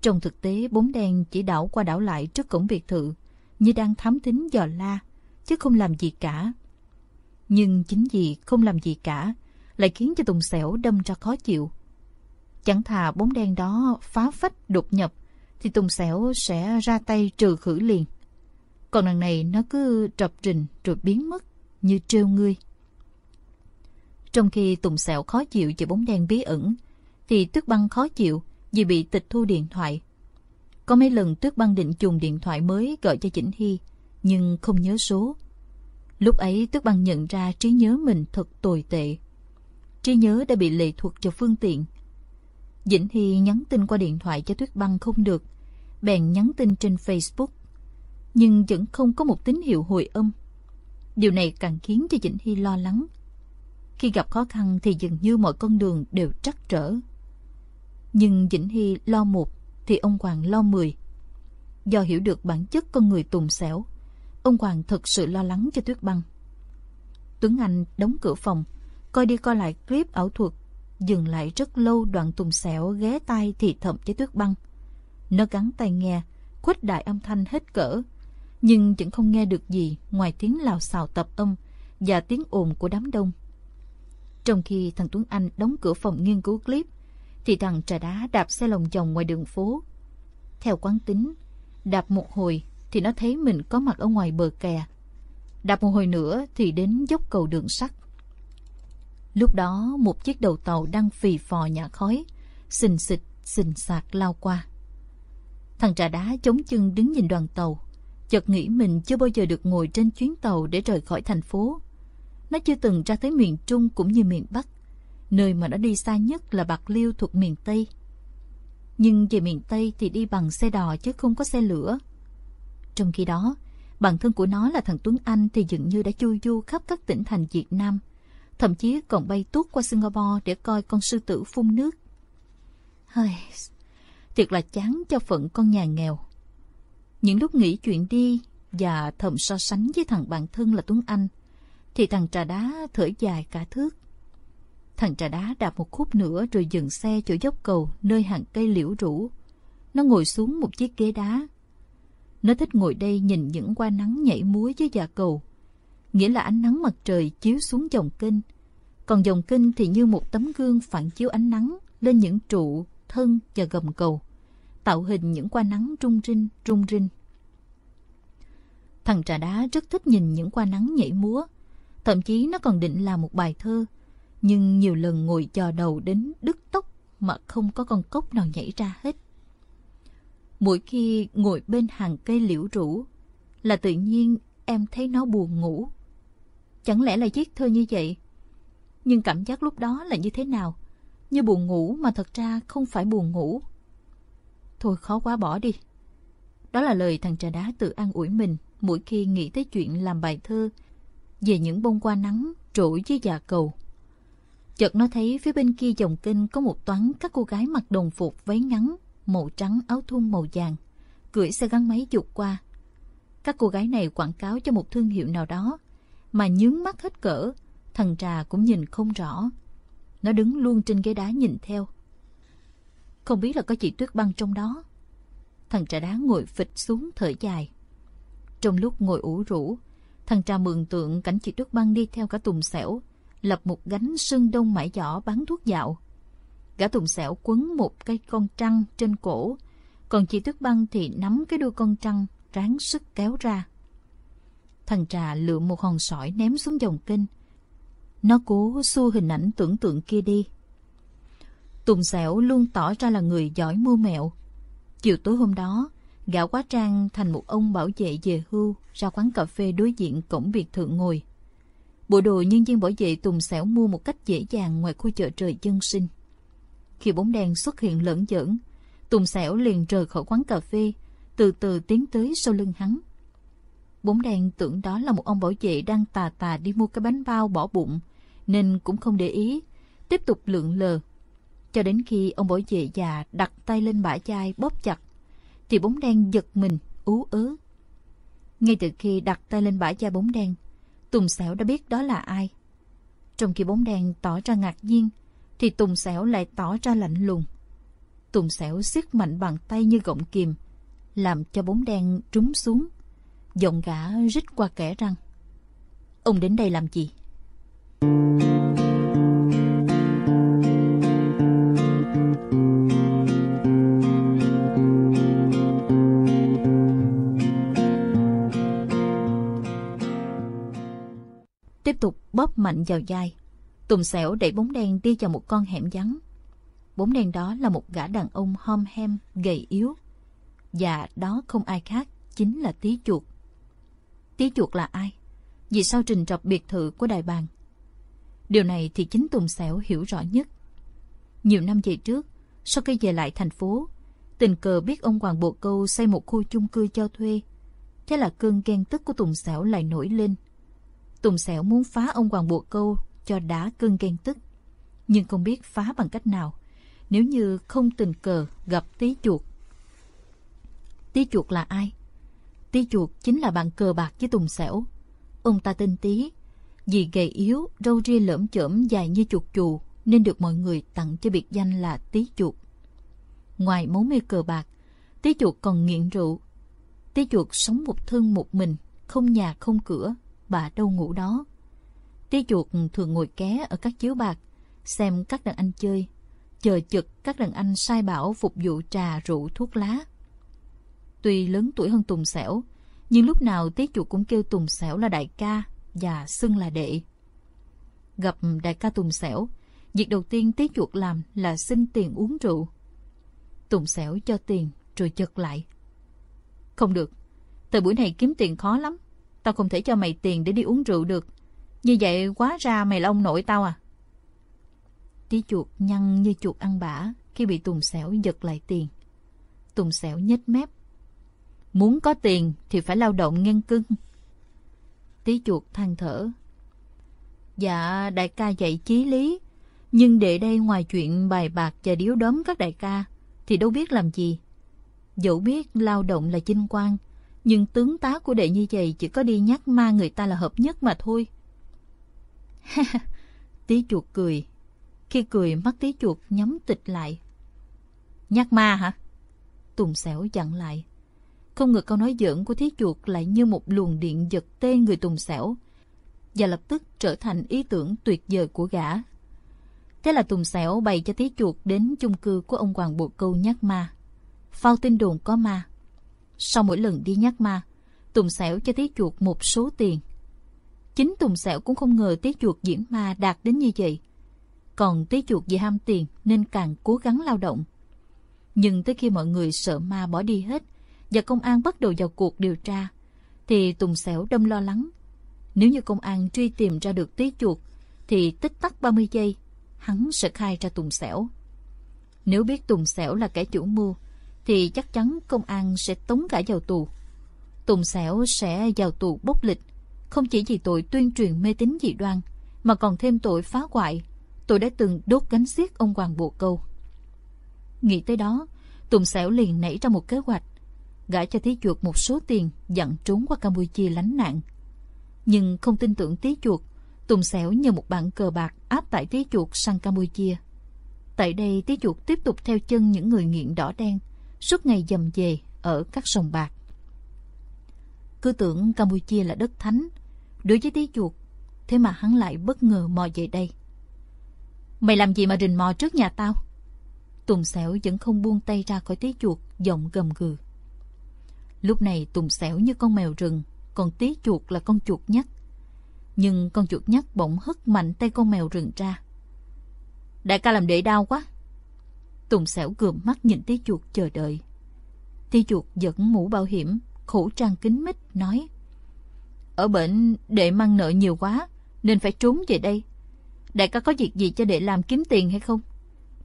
Trong thực tế, bóng đen chỉ đảo qua đảo lại trước cổng biệt thự, như đang thám thính dò la, chứ không làm gì cả. Nhưng chính vì không làm gì cả, lại khiến cho Tùng Sẻo đâm ra khó chịu. Chẳng thà bóng đen đó phá phách đột nhập, thì Tùng Sẻo sẽ ra tay trừ khử liền. Còn đằng này nó cứ trập trình rồi biến mất, như trêu ngươi. Trong khi Tùng Sẻo khó chịu về bóng đen bí ẩn, thì Tuyết Băng khó chịu vì bị tịch thu điện thoại. Có mấy lần Tuyết Băng định dùng điện thoại mới gọi cho Chỉnh Hy, nhưng không nhớ số. Lúc ấy Tuyết Băng nhận ra trí nhớ mình thật tồi tệ. Trí nhớ đã bị lệ thuộc cho phương tiện. Dĩnh Hy nhắn tin qua điện thoại cho Tuyết Băng không được, bèn nhắn tin trên Facebook. Nhưng vẫn không có một tín hiệu hồi âm. Điều này càng khiến cho Dĩnh Hy lo lắng. Khi gặp khó khăn thì dường như mọi con đường đều trắc trở. Nhưng Dĩnh Hy lo một thì ông Hoàng lo mười. Do hiểu được bản chất con người tùng xẻo, ông Hoàng thật sự lo lắng cho Tuyết Băng. Tuấn Anh đóng cửa phòng, coi đi coi lại clip ảo thuật, dừng lại rất lâu đoạn tùng xẻo ghé tai thì thầm với Tuyết Băng. Nó gắn tay nghe, khuếch đại âm thanh hết cỡ, nhưng vẫn không nghe được gì ngoài tiếng lào xào tập âm và tiếng ồn của đám đông. Trong khi thằng Tuấn Anh đóng cửa phòng nghiên cứu clip, thì thằng trà đá đạp xe lồng chồng ngoài đường phố. Theo quán tính, đạp một hồi thì nó thấy mình có mặt ở ngoài bờ kè. Đạp một hồi nữa thì đến dốc cầu đường sắt. Lúc đó một chiếc đầu tàu đang phì phò nhả khói, xình xịch, xình sạc lao qua. Thằng trà đá chống chân đứng nhìn đoàn tàu, chợt nghĩ mình chưa bao giờ được ngồi trên chuyến tàu để rời khỏi thành phố. Nó chưa từng ra tới miền Trung cũng như miền Bắc. Nơi mà nó đi xa nhất là Bạc Liêu thuộc miền Tây. Nhưng về miền Tây thì đi bằng xe đò chứ không có xe lửa. Trong khi đó, bản thân của nó là thằng Tuấn Anh thì dường như đã chui du khắp các tỉnh thành Việt Nam. Thậm chí còn bay tuốt qua Singapore để coi con sư tử phun nước. Hơi... Thiệt là chán cho phận con nhà nghèo. Những lúc nghĩ chuyện đi và thầm so sánh với thằng bạn thân là Tuấn Anh, thì thằng trà đá thở dài cả thước. Thằng trà đá đạp một khúc nữa rồi dừng xe chỗ dốc cầu nơi hàng cây liễu rủ. Nó ngồi xuống một chiếc ghế đá. Nó thích ngồi đây nhìn những qua nắng nhảy múa dưới dạ cầu. Nghĩa là ánh nắng mặt trời chiếu xuống dòng kinh, Còn dòng kinh thì như một tấm gương phản chiếu ánh nắng lên những trụ, thân và gầm cầu. Tạo hình những qua nắng rung rinh, rung rinh. Thằng trà đá rất thích nhìn những qua nắng nhảy múa. Thậm chí nó còn định làm một bài thơ nhưng nhiều lần ngồi chờ đầu đến đứt tóc mà không có con cốc nào nhảy ra hết. Mỗi khi ngồi bên hàng cây liễu rủ là tự nhiên em thấy nó buồn ngủ. Chẳng lẽ là viết thơ như vậy? Nhưng cảm giác lúc đó là như thế nào? Như buồn ngủ mà thật ra không phải buồn ngủ. Thôi khó quá bỏ đi. Đó là lời thằng trà đá tự an ủi mình mỗi khi nghĩ tới chuyện làm bài thơ về những bông hoa nắng trỗi dưới già cầu. Chợt nó thấy phía bên kia dòng kênh có một toán các cô gái mặc đồng phục váy ngắn, màu trắng áo thun màu vàng, cưỡi xe gắn máy dục qua. Các cô gái này quảng cáo cho một thương hiệu nào đó, mà nhướng mắt hết cỡ, thằng trà cũng nhìn không rõ. Nó đứng luôn trên ghế đá nhìn theo. Không biết là có chị Tuyết Băng trong đó. Thằng trà đá ngồi phịch xuống thở dài. Trong lúc ngồi ủ rũ, thằng trà mường tượng cảnh chị Tuyết Băng đi theo cả tùng xẻo, lập một gánh sưng đông mãi giỏ bán thuốc dạo. Gã tùng xẻo quấn một cây con trăng trên cổ, còn chị Tuyết Băng thì nắm cái đuôi con trăng, ráng sức kéo ra. Thằng trà lượm một hòn sỏi ném xuống dòng kênh. Nó cố xua hình ảnh tưởng tượng kia đi. Tùng xẻo luôn tỏ ra là người giỏi mua mẹo. Chiều tối hôm đó, gã quá trang thành một ông bảo vệ về hưu ra quán cà phê đối diện cổng biệt thự ngồi. Bộ đồ nhân viên bảo vệ Tùng xẻo mua một cách dễ dàng ngoài khu chợ trời dân sinh. Khi bóng đèn xuất hiện lẫn dẫn, Tùng xẻo liền rời khỏi quán cà phê, từ từ tiến tới sau lưng hắn. Bóng đèn tưởng đó là một ông bảo vệ đang tà tà đi mua cái bánh bao bỏ bụng, nên cũng không để ý, tiếp tục lượn lờ. Cho đến khi ông bảo vệ già đặt tay lên bả chai bóp chặt, thì bóng đen giật mình, ú ớ. Ngay từ khi đặt tay lên bả chai bóng đen, Tùng Sẻo đã biết đó là ai. Trong khi bóng đen tỏ ra ngạc nhiên, thì Tùng Sẻo lại tỏ ra lạnh lùng. Tùng Sẻo siết mạnh bàn tay như gọng kìm, làm cho bóng đen trúng xuống. Giọng gã rít qua kẻ răng. Ông đến đây làm gì? Tiếp tục bóp mạnh vào vai. Tùng xẻo đẩy bóng đen đi vào một con hẻm vắng. Bóng đen đó là một gã đàn ông hom hem, gầy yếu. Và đó không ai khác, chính là tí chuột. Tí chuột là ai? Vì sao trình trọc biệt thự của đài bàng? Điều này thì chính Tùng Xẻo hiểu rõ nhất. Nhiều năm về trước, sau khi về lại thành phố, tình cờ biết ông Hoàng Bộ Câu xây một khu chung cư cho thuê. Thế là cơn ghen tức của Tùng Xẻo lại nổi lên. Tùng Sẻo muốn phá ông Hoàng Bộ Câu cho đá cơn ghen tức. Nhưng không biết phá bằng cách nào, nếu như không tình cờ gặp tí chuột. Tí chuột là ai? Tí chuột chính là bạn cờ bạc với Tùng Sẻo. Ông ta tên Tí, vì gầy yếu, râu ria lởm chởm dài như chuột chù nên được mọi người tặng cho biệt danh là Tí chuột. Ngoài máu mê cờ bạc, Tí chuột còn nghiện rượu. Tí chuột sống một thân một mình, không nhà không cửa, bà đâu ngủ đó. Tí chuột thường ngồi ké ở các chiếu bạc, xem các đàn anh chơi, chờ chực các đàn anh sai bảo phục vụ trà rượu thuốc lá. Tuy lớn tuổi hơn Tùng sẻo nhưng lúc nào Tí chuột cũng kêu Tùng sẻo là đại ca và xưng là đệ. Gặp đại ca Tùng sẻo, việc đầu tiên Tí chuột làm là xin tiền uống rượu. Tùng sẻo cho tiền rồi chật lại. Không được, thời buổi này kiếm tiền khó lắm. Tao không thể cho mày tiền để đi uống rượu được. Như vậy quá ra mày là ông nội tao à? Tí chuột nhăn như chuột ăn bả khi bị Tùng Sẻo giật lại tiền. Tùng Sẻo nhếch mép. Muốn có tiền thì phải lao động ngang cưng. Tí chuột than thở. Dạ, đại ca dạy chí lý. Nhưng để đây ngoài chuyện bài bạc và điếu đóm các đại ca, thì đâu biết làm gì. Dẫu biết lao động là chinh quan, nhưng tướng tá của đệ như vậy chỉ có đi nhắc ma người ta là hợp nhất mà thôi. [LAUGHS] tí chuột cười. Khi cười, mắt tí chuột nhắm tịch lại. Nhắc ma hả? Tùng xẻo dặn lại. Không ngờ câu nói giỡn của tí chuột lại như một luồng điện giật tê người Tùng xẻo và lập tức trở thành ý tưởng tuyệt vời của gã. Thế là Tùng xẻo bày cho tí chuột đến chung cư của ông Hoàng Bộ Câu nhắc ma. Phao tin đồn có ma. Sau mỗi lần đi nhắc ma, Tùng xẻo cho Tiết chuột một số tiền. Chính Tùng xẻo cũng không ngờ Tiết chuột diễn ma đạt đến như vậy. Còn Tiết chuột vì ham tiền nên càng cố gắng lao động. Nhưng tới khi mọi người sợ ma bỏ đi hết và công an bắt đầu vào cuộc điều tra, thì Tùng xẻo đâm lo lắng. Nếu như công an truy tìm ra được Tiết chuột, thì tích tắc 30 giây, hắn sẽ khai ra Tùng xẻo. Nếu biết Tùng xẻo là kẻ chủ mưu, thì chắc chắn công an sẽ tống cả vào tù. Tùng Sẻo sẽ vào tù bốc lịch, không chỉ vì tội tuyên truyền mê tín dị đoan, mà còn thêm tội phá hoại. Tôi đã từng đốt gánh xiết ông Hoàng Bộ Câu. Nghĩ tới đó, Tùng Sẻo liền nảy ra một kế hoạch. Gã cho tí chuột một số tiền dặn trốn qua Campuchia lánh nạn. Nhưng không tin tưởng tí chuột, Tùng Sẻo nhờ một bạn cờ bạc áp tải tí chuột sang Campuchia. Tại đây tí chuột tiếp tục theo chân những người nghiện đỏ đen, suốt ngày dầm về ở các sông bạc. Cứ tưởng Campuchia là đất thánh, đối với tí chuột, thế mà hắn lại bất ngờ mò về đây. Mày làm gì mà rình mò trước nhà tao? Tùng xẻo vẫn không buông tay ra khỏi tí chuột, giọng gầm gừ. Lúc này Tùng xẻo như con mèo rừng, còn tí chuột là con chuột nhắt. Nhưng con chuột nhắt bỗng hất mạnh tay con mèo rừng ra. Đại ca làm đệ đau quá. Tùng xẻo gườm mắt nhìn tí chuột chờ đợi. Tí chuột dẫn mũ bảo hiểm, khẩu trang kính mít, nói. Ở bệnh đệ mang nợ nhiều quá, nên phải trốn về đây. Đại ca có việc gì cho đệ làm kiếm tiền hay không?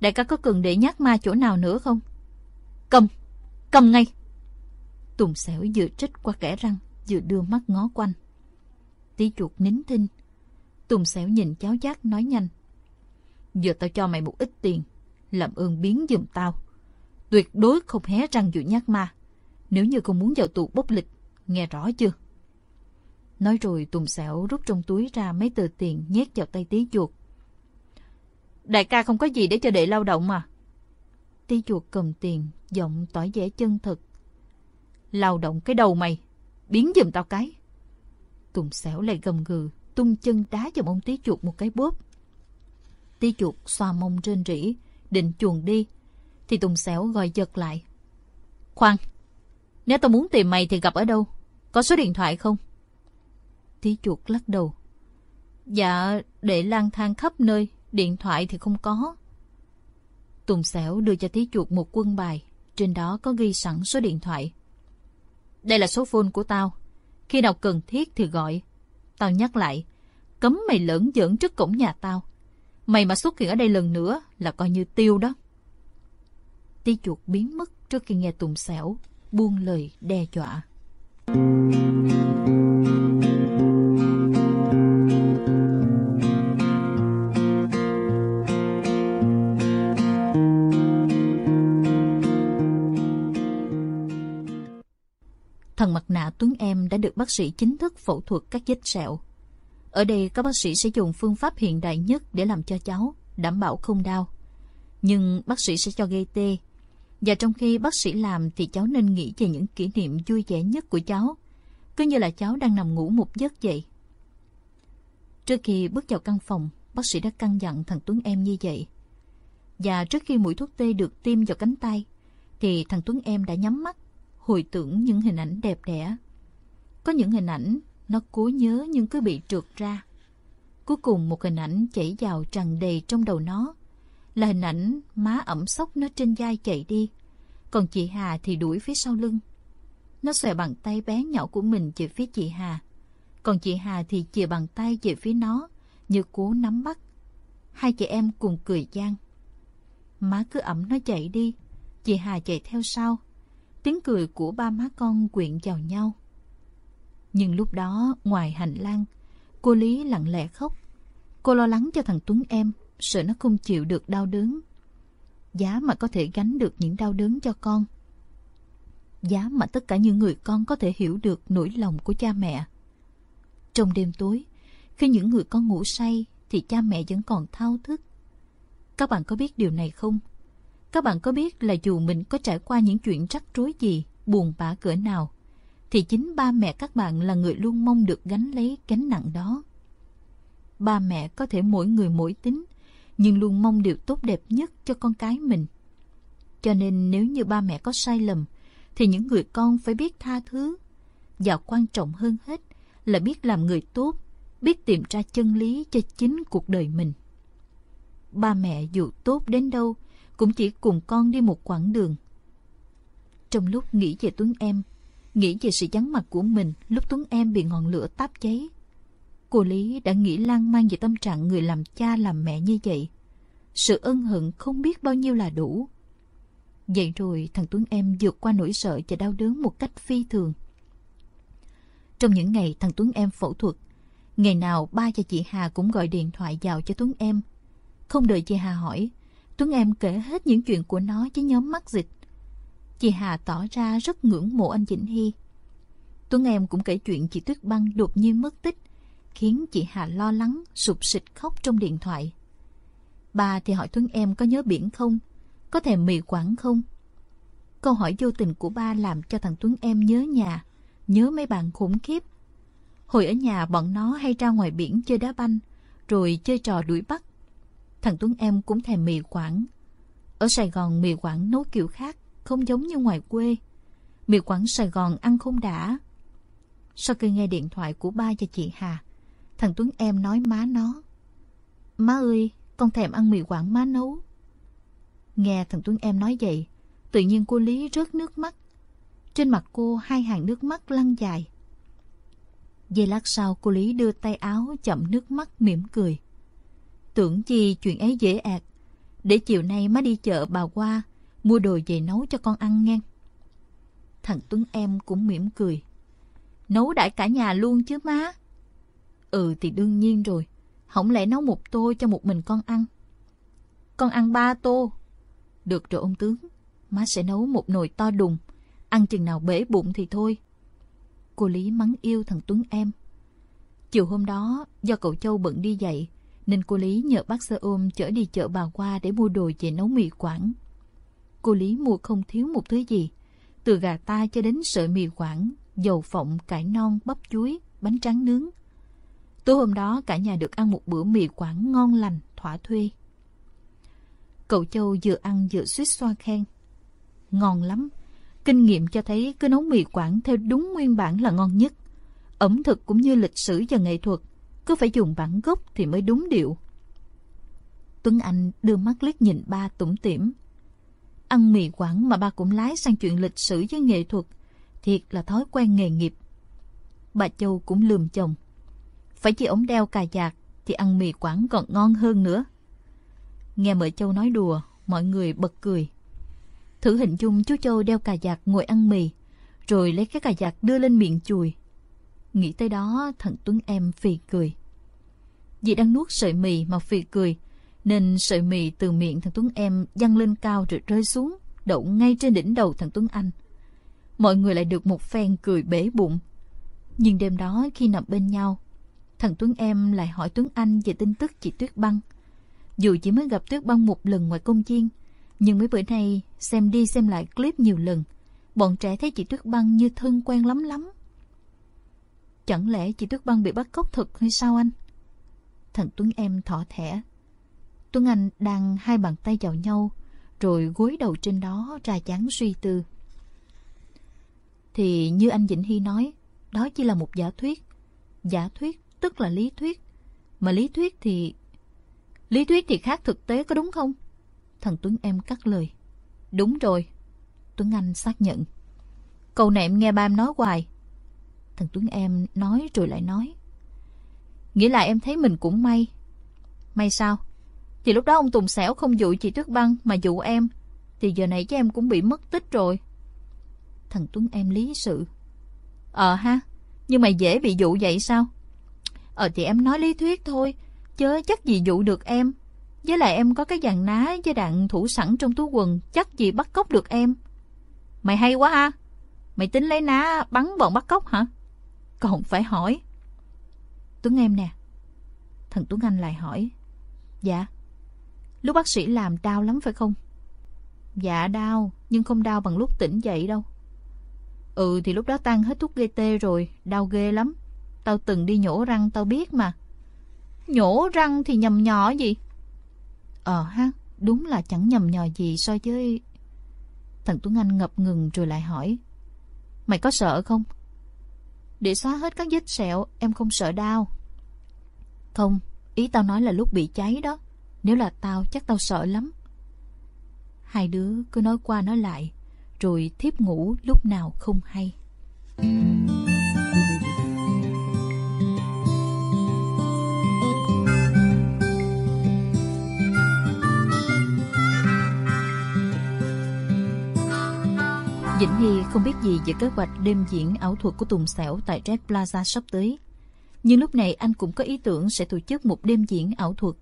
Đại ca có cần đệ nhát ma chỗ nào nữa không? Cầm! Cầm ngay! Tùng xẻo vừa trích qua kẻ răng, vừa đưa mắt ngó quanh. Tí chuột nín thinh. Tùng xẻo nhìn cháu giác nói nhanh. Giờ tao cho mày một ít tiền, làm ơn biến giùm tao. Tuyệt đối không hé răng dụ nhát ma. Nếu như không muốn vào tù bốc lịch, nghe rõ chưa? Nói rồi Tùng Sẻo rút trong túi ra mấy tờ tiền nhét vào tay tí chuột. Đại ca không có gì để cho đệ lao động mà. Tí chuột cầm tiền, giọng tỏ vẻ chân thật. Lao động cái đầu mày, biến giùm tao cái. Tùng Sẻo lại gầm gừ, tung chân đá vào mông tí chuột một cái bóp. Tí chuột xoa mông trên rỉ, định chuồn đi, thì Tùng xẻo gọi giật lại. Khoan, nếu tao muốn tìm mày thì gặp ở đâu? Có số điện thoại không? Tí chuột lắc đầu. Dạ, để lang thang khắp nơi, điện thoại thì không có. Tùng xẻo đưa cho tí chuột một quân bài, trên đó có ghi sẵn số điện thoại. Đây là số phone của tao. Khi nào cần thiết thì gọi. Tao nhắc lại, cấm mày lỡn giỡn trước cổng nhà tao. Mày mà xuất hiện ở đây lần nữa là coi như tiêu đó. Tí chuột biến mất trước khi nghe Tùng xẻo buông lời đe dọa. Thần mặt nạ Tuấn Em đã được bác sĩ chính thức phẫu thuật cắt vết sẹo. Ở đây các bác sĩ sẽ dùng phương pháp hiện đại nhất để làm cho cháu, đảm bảo không đau. Nhưng bác sĩ sẽ cho gây tê. Và trong khi bác sĩ làm thì cháu nên nghĩ về những kỷ niệm vui vẻ nhất của cháu. Cứ như là cháu đang nằm ngủ một giấc vậy. Trước khi bước vào căn phòng, bác sĩ đã căn dặn thằng Tuấn Em như vậy. Và trước khi mũi thuốc tê được tiêm vào cánh tay, thì thằng Tuấn Em đã nhắm mắt hồi tưởng những hình ảnh đẹp đẽ. Có những hình ảnh nó cố nhớ nhưng cứ bị trượt ra. Cuối cùng một hình ảnh chảy vào tràn đầy trong đầu nó là hình ảnh má ẩm sốc nó trên vai chạy đi. Còn chị Hà thì đuổi phía sau lưng. Nó xòe bàn tay bé nhỏ của mình về phía chị Hà. Còn chị Hà thì chìa bàn tay về phía nó, như cố nắm bắt. Hai chị em cùng cười gian. Má cứ ẩm nó chạy đi. Chị Hà chạy theo sau tiếng cười của ba má con quyện vào nhau. Nhưng lúc đó, ngoài hành lang, cô Lý lặng lẽ khóc. Cô lo lắng cho thằng Tuấn em, sợ nó không chịu được đau đớn. Giá mà có thể gánh được những đau đớn cho con. Giá mà tất cả những người con có thể hiểu được nỗi lòng của cha mẹ. Trong đêm tối, khi những người con ngủ say thì cha mẹ vẫn còn thao thức. Các bạn có biết điều này không? Các bạn có biết là dù mình có trải qua những chuyện rắc rối gì, buồn bã cỡ nào, thì chính ba mẹ các bạn là người luôn mong được gánh lấy gánh nặng đó. Ba mẹ có thể mỗi người mỗi tính, nhưng luôn mong điều tốt đẹp nhất cho con cái mình. Cho nên nếu như ba mẹ có sai lầm, thì những người con phải biết tha thứ. Và quan trọng hơn hết là biết làm người tốt, biết tìm ra chân lý cho chính cuộc đời mình. Ba mẹ dù tốt đến đâu, cũng chỉ cùng con đi một quãng đường. Trong lúc nghĩ về Tuấn Em, nghĩ về sự vắng mặt của mình lúc Tuấn Em bị ngọn lửa táp cháy, cô Lý đã nghĩ lan man về tâm trạng người làm cha làm mẹ như vậy. Sự ân hận không biết bao nhiêu là đủ. Vậy rồi thằng Tuấn Em vượt qua nỗi sợ và đau đớn một cách phi thường. Trong những ngày thằng Tuấn Em phẫu thuật, ngày nào ba và chị Hà cũng gọi điện thoại vào cho Tuấn Em. Không đợi chị Hà hỏi, Tuấn Em kể hết những chuyện của nó với nhóm mắc dịch. Chị Hà tỏ ra rất ngưỡng mộ anh Vĩnh Hy. Tuấn Em cũng kể chuyện chị Tuyết Băng đột nhiên mất tích, khiến chị Hà lo lắng, sụp sịch khóc trong điện thoại. Ba thì hỏi Tuấn em có nhớ biển không? Có thèm mì quảng không? Câu hỏi vô tình của ba làm cho thằng Tuấn em nhớ nhà, nhớ mấy bạn khủng khiếp. Hồi ở nhà bọn nó hay ra ngoài biển chơi đá banh, rồi chơi trò đuổi bắt. Thằng Tuấn em cũng thèm mì quảng. Ở Sài Gòn mì quảng nấu kiểu khác, không giống như ngoài quê. Mì quảng Sài Gòn ăn không đã. Sau khi nghe điện thoại của ba cho chị Hà, thằng Tuấn em nói má nó. Má ơi, con thèm ăn mì quảng má nấu. Nghe thằng Tuấn em nói vậy, tự nhiên cô Lý rớt nước mắt. Trên mặt cô hai hàng nước mắt lăn dài. Giây lát sau cô Lý đưa tay áo chậm nước mắt mỉm cười. Tưởng chi chuyện ấy dễ ạt. Để chiều nay má đi chợ bà qua mua đồ về nấu cho con ăn nghe. Thằng Tuấn em cũng mỉm cười. Nấu đại cả nhà luôn chứ má. Ừ thì đương nhiên rồi. Không lẽ nấu một tô cho một mình con ăn. Con ăn ba tô. Được rồi ông tướng. Má sẽ nấu một nồi to đùng. Ăn chừng nào bể bụng thì thôi. Cô Lý mắng yêu thằng Tuấn em. Chiều hôm đó, do cậu Châu bận đi dậy, nên cô Lý nhờ bác xe ôm chở đi chợ bà qua để mua đồ về nấu mì quảng. Cô Lý mua không thiếu một thứ gì, từ gà ta cho đến sợi mì quảng, dầu phộng, cải non, bắp chuối, bánh tráng nướng. Tối hôm đó cả nhà được ăn một bữa mì quảng ngon lành, thỏa thuê. Cậu Châu vừa ăn vừa suýt xoa khen. Ngon lắm, Kinh nghiệm cho thấy cứ nấu mì Quảng theo đúng nguyên bản là ngon nhất. Ẩm thực cũng như lịch sử và nghệ thuật, cứ phải dùng bản gốc thì mới đúng điệu. Tuấn Anh đưa mắt liếc nhìn ba tủm tỉm. Ăn mì Quảng mà ba cũng lái sang chuyện lịch sử với nghệ thuật, thiệt là thói quen nghề nghiệp. Bà Châu cũng lườm chồng. Phải chỉ ống đeo cà giạc thì ăn mì Quảng còn ngon hơn nữa. Nghe mợ Châu nói đùa, mọi người bật cười. Thử hình dung chú Châu đeo cà giạc ngồi ăn mì, rồi lấy cái cà giạc đưa lên miệng chùi. Nghĩ tới đó, thằng Tuấn em phì cười. Dì đang nuốt sợi mì mà phì cười, nên sợi mì từ miệng thằng Tuấn em văng lên cao rồi rơi xuống, đậu ngay trên đỉnh đầu thằng Tuấn Anh. Mọi người lại được một phen cười bể bụng. Nhưng đêm đó khi nằm bên nhau, thằng Tuấn em lại hỏi Tuấn Anh về tin tức chị Tuyết Băng. Dù chỉ mới gặp Tuyết Băng một lần ngoài công chiên, nhưng mấy bữa nay xem đi xem lại clip nhiều lần, bọn trẻ thấy chị Tuyết Băng như thân quen lắm lắm. Chẳng lẽ chị Tuyết Băng bị bắt cóc thật hay sao anh? Thằng Tuấn em thỏ thẻ. Tuấn Anh đang hai bàn tay vào nhau, rồi gối đầu trên đó ra chán suy tư. Thì như anh Vĩnh Hy nói, đó chỉ là một giả thuyết. Giả thuyết tức là lý thuyết. Mà lý thuyết thì... Lý thuyết thì khác thực tế có đúng không? Thằng Tuấn em cắt lời. Đúng rồi. Tuấn Anh xác nhận. Câu này em nghe ba em nói hoài. Thằng Tuấn em nói rồi lại nói. Nghĩa là em thấy mình cũng may. May sao? Thì lúc đó ông Tùng Xẻo không dụ chị Tuyết Băng mà dụ em. Thì giờ này chứ em cũng bị mất tích rồi. Thằng Tuấn em lý sự. Ờ ha, nhưng mày dễ bị dụ vậy sao? Ờ thì em nói lý thuyết thôi, chớ chắc gì dụ được em. Với lại em có cái dàn ná với đạn thủ sẵn trong túi quần, chắc gì bắt cóc được em. Mày hay quá ha. Mày tính lấy ná bắn bọn bắt cóc hả? Còn phải hỏi. Tuấn em nè. thằng Tuấn Anh lại hỏi. Dạ. Lúc bác sĩ làm đau lắm phải không? Dạ đau, nhưng không đau bằng lúc tỉnh dậy đâu. Ừ thì lúc đó tan hết thuốc gây tê rồi, đau ghê lắm. Tao từng đi nhổ răng tao biết mà. Nhổ răng thì nhầm nhỏ gì? Ờ ha, đúng là chẳng nhầm nhò gì so với... Thằng Tuấn Anh ngập ngừng rồi lại hỏi. Mày có sợ không? Để xóa hết các vết sẹo, em không sợ đau. Không, ý tao nói là lúc bị cháy đó. Nếu là tao, chắc tao sợ lắm. Hai đứa cứ nói qua nói lại, rồi thiếp ngủ lúc nào không hay. Vĩnh Hy không biết gì về kế hoạch đêm diễn ảo thuật của Tùng Sẻo tại Red Plaza sắp tới. Nhưng lúc này anh cũng có ý tưởng sẽ tổ chức một đêm diễn ảo thuật.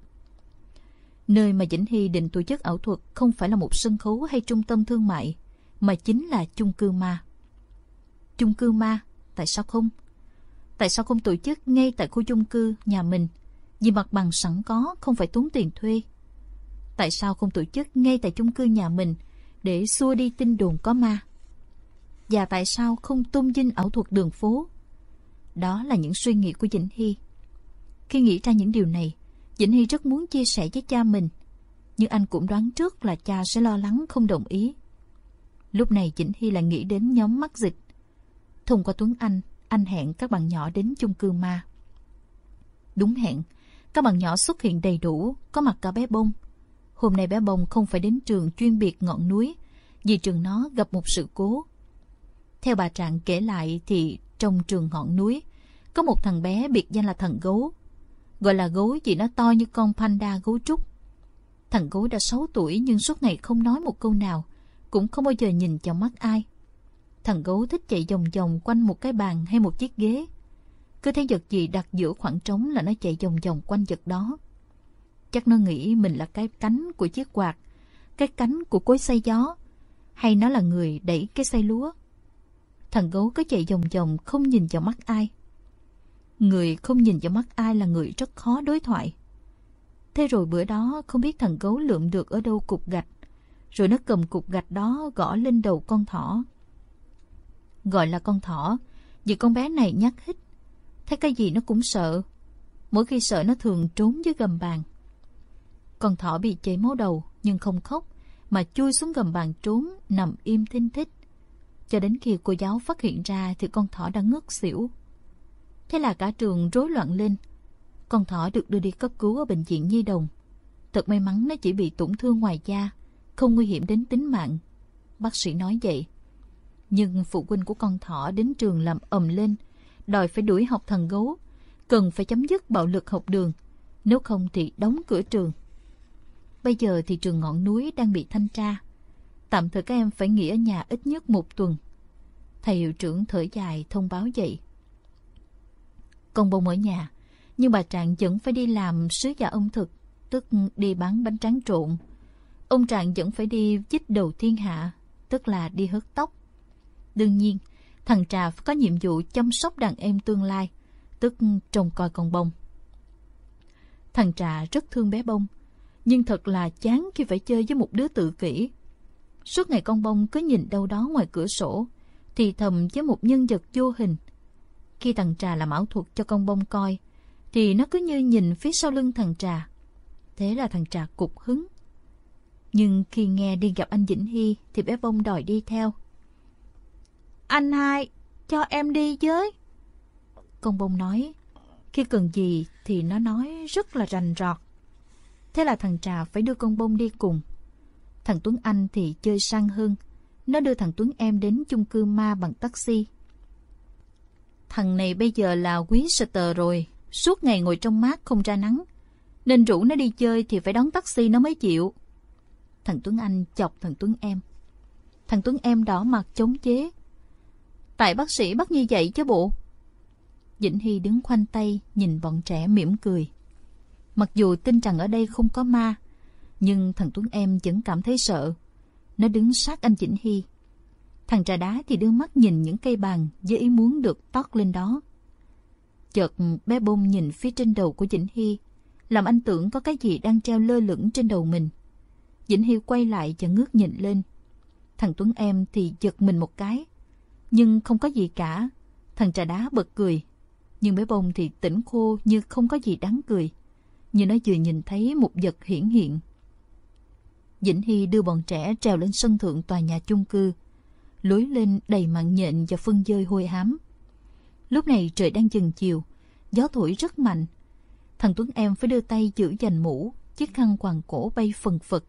Nơi mà Vĩnh Hy định tổ chức ảo thuật không phải là một sân khấu hay trung tâm thương mại, mà chính là chung cư ma. Chung cư ma, tại sao không? Tại sao không tổ chức ngay tại khu chung cư nhà mình, vì mặt bằng sẵn có không phải tốn tiền thuê? Tại sao không tổ chức ngay tại chung cư nhà mình để xua đi tin đồn có ma? Và tại sao không tung dinh ảo thuật đường phố? Đó là những suy nghĩ của Vĩnh Hy. Khi nghĩ ra những điều này, Vĩnh Hy rất muốn chia sẻ với cha mình. Nhưng anh cũng đoán trước là cha sẽ lo lắng không đồng ý. Lúc này Vĩnh Hy lại nghĩ đến nhóm mắc dịch. Thông qua Tuấn Anh, anh hẹn các bạn nhỏ đến chung cư ma. Đúng hẹn, các bạn nhỏ xuất hiện đầy đủ, có mặt cả bé bông. Hôm nay bé bông không phải đến trường chuyên biệt ngọn núi, vì trường nó gặp một sự cố. Theo bà Trạng kể lại thì trong trường ngọn núi, có một thằng bé biệt danh là thằng gấu. Gọi là gấu vì nó to như con panda gấu trúc. Thằng gấu đã 6 tuổi nhưng suốt ngày không nói một câu nào, cũng không bao giờ nhìn vào mắt ai. Thằng gấu thích chạy vòng vòng quanh một cái bàn hay một chiếc ghế. Cứ thấy vật gì đặt giữa khoảng trống là nó chạy vòng vòng quanh vật đó. Chắc nó nghĩ mình là cái cánh của chiếc quạt, cái cánh của cối xay gió, hay nó là người đẩy cái xay lúa. Thằng gấu cứ chạy vòng vòng không nhìn vào mắt ai. Người không nhìn vào mắt ai là người rất khó đối thoại. Thế rồi bữa đó không biết thằng gấu lượm được ở đâu cục gạch, rồi nó cầm cục gạch đó gõ lên đầu con thỏ. Gọi là con thỏ, vì con bé này nhắc hít. Thấy cái gì nó cũng sợ. Mỗi khi sợ nó thường trốn dưới gầm bàn. Con thỏ bị chảy máu đầu nhưng không khóc, mà chui xuống gầm bàn trốn, nằm im thinh thích. Cho đến khi cô giáo phát hiện ra thì con thỏ đã ngất xỉu. Thế là cả trường rối loạn lên. Con thỏ được đưa đi cấp cứu ở bệnh viện Nhi Đồng. Thật may mắn nó chỉ bị tổn thương ngoài da, không nguy hiểm đến tính mạng. Bác sĩ nói vậy. Nhưng phụ huynh của con thỏ đến trường làm ầm lên, đòi phải đuổi học thần gấu, cần phải chấm dứt bạo lực học đường, nếu không thì đóng cửa trường. Bây giờ thì trường ngọn núi đang bị thanh tra. Tạm thời các em phải nghỉ ở nhà ít nhất một tuần. Thầy hiệu trưởng thở dài thông báo vậy. Con bông ở nhà, nhưng bà Trạng vẫn phải đi làm sứ giả ông thực, tức đi bán bánh tráng trộn. Ông Trạng vẫn phải đi chích đầu thiên hạ, tức là đi hớt tóc. Đương nhiên, thằng Trà có nhiệm vụ chăm sóc đàn em tương lai, tức trông coi con bông. Thằng Trà rất thương bé bông, nhưng thật là chán khi phải chơi với một đứa tự kỷ. Suốt ngày con bông cứ nhìn đâu đó ngoài cửa sổ, thì thầm với một nhân vật vô hình. Khi thằng Trà làm ảo thuật cho con bông coi, thì nó cứ như nhìn phía sau lưng thằng Trà. Thế là thằng Trà cục hứng. Nhưng khi nghe đi gặp anh Vĩnh Hy thì bé bông đòi đi theo. Anh hai, cho em đi với. Con bông nói, khi cần gì thì nó nói rất là rành rọt. Thế là thằng Trà phải đưa con bông đi cùng. Thằng Tuấn Anh thì chơi sang hơn. Nó đưa thằng Tuấn em đến chung cư ma bằng taxi. Thằng này bây giờ là quý tờ rồi, suốt ngày ngồi trong mát không ra nắng. Nên rủ nó đi chơi thì phải đón taxi nó mới chịu. Thằng Tuấn Anh chọc thằng Tuấn em. Thằng Tuấn em đỏ mặt chống chế. Tại bác sĩ bắt như vậy chứ bộ. Vĩnh Hy đứng khoanh tay nhìn bọn trẻ mỉm cười. Mặc dù tin rằng ở đây không có ma, nhưng thằng Tuấn em vẫn cảm thấy sợ. Nó đứng sát anh Vĩnh Hy. Thằng trà đá thì đưa mắt nhìn những cây bàn với ý muốn được tót lên đó. Chợt bé bông nhìn phía trên đầu của Vĩnh Hy, làm anh tưởng có cái gì đang treo lơ lửng trên đầu mình. Vĩnh Hy quay lại và ngước nhìn lên. Thằng Tuấn em thì giật mình một cái. Nhưng không có gì cả. Thằng trà đá bật cười. Nhưng bé bông thì tỉnh khô như không có gì đáng cười. Như nó vừa nhìn thấy một vật hiển hiện. Vĩnh Hy đưa bọn trẻ trèo lên sân thượng tòa nhà chung cư. Lối lên đầy mặn nhện và phân dơi hôi hám. Lúc này trời đang dần chiều. Gió thổi rất mạnh. Thằng Tuấn em phải đưa tay giữ dành mũ, chiếc khăn quàng cổ bay phần phật.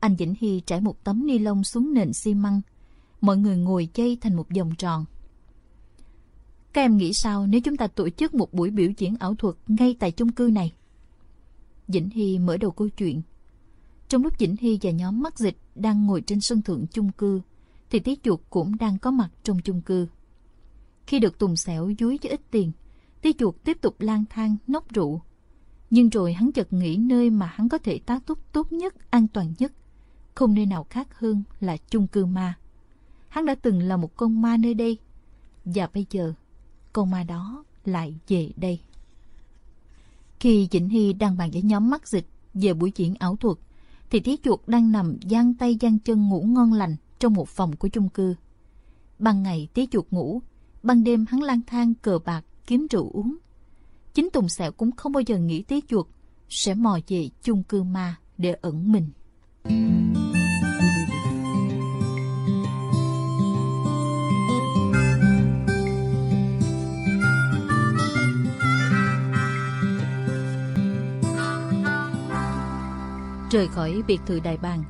Anh Vĩnh Hy trải một tấm ni lông xuống nền xi măng. Mọi người ngồi chây thành một vòng tròn. Các em nghĩ sao nếu chúng ta tổ chức một buổi biểu diễn ảo thuật ngay tại chung cư này? Vĩnh Hy mở đầu câu chuyện. Trong lúc Vĩnh Hy và nhóm mắc dịch đang ngồi trên sân thượng chung cư, thì tí chuột cũng đang có mặt trong chung cư. Khi được Tùng Sẻo dúi cho ít tiền, tí chuột tiếp tục lang thang nốc rượu. Nhưng rồi hắn chợt nghĩ nơi mà hắn có thể tá túc tốt nhất, an toàn nhất không nơi nào khác hơn là chung cư ma. Hắn đã từng là một con ma nơi đây, và bây giờ con ma đó lại về đây. Khi Vĩnh Hy đang bàn với nhóm mắt dịch về buổi diễn ảo thuật, thì tí chuột đang nằm giang tay giang chân ngủ ngon lành trong một phòng của chung cư. Ban ngày tí chuột ngủ, ban đêm hắn lang thang cờ bạc kiếm rượu uống. Chính Tùng Sẹo cũng không bao giờ nghĩ tí chuột sẽ mò về chung cư ma để ẩn mình. Rời khỏi biệt thự Đại Bàng,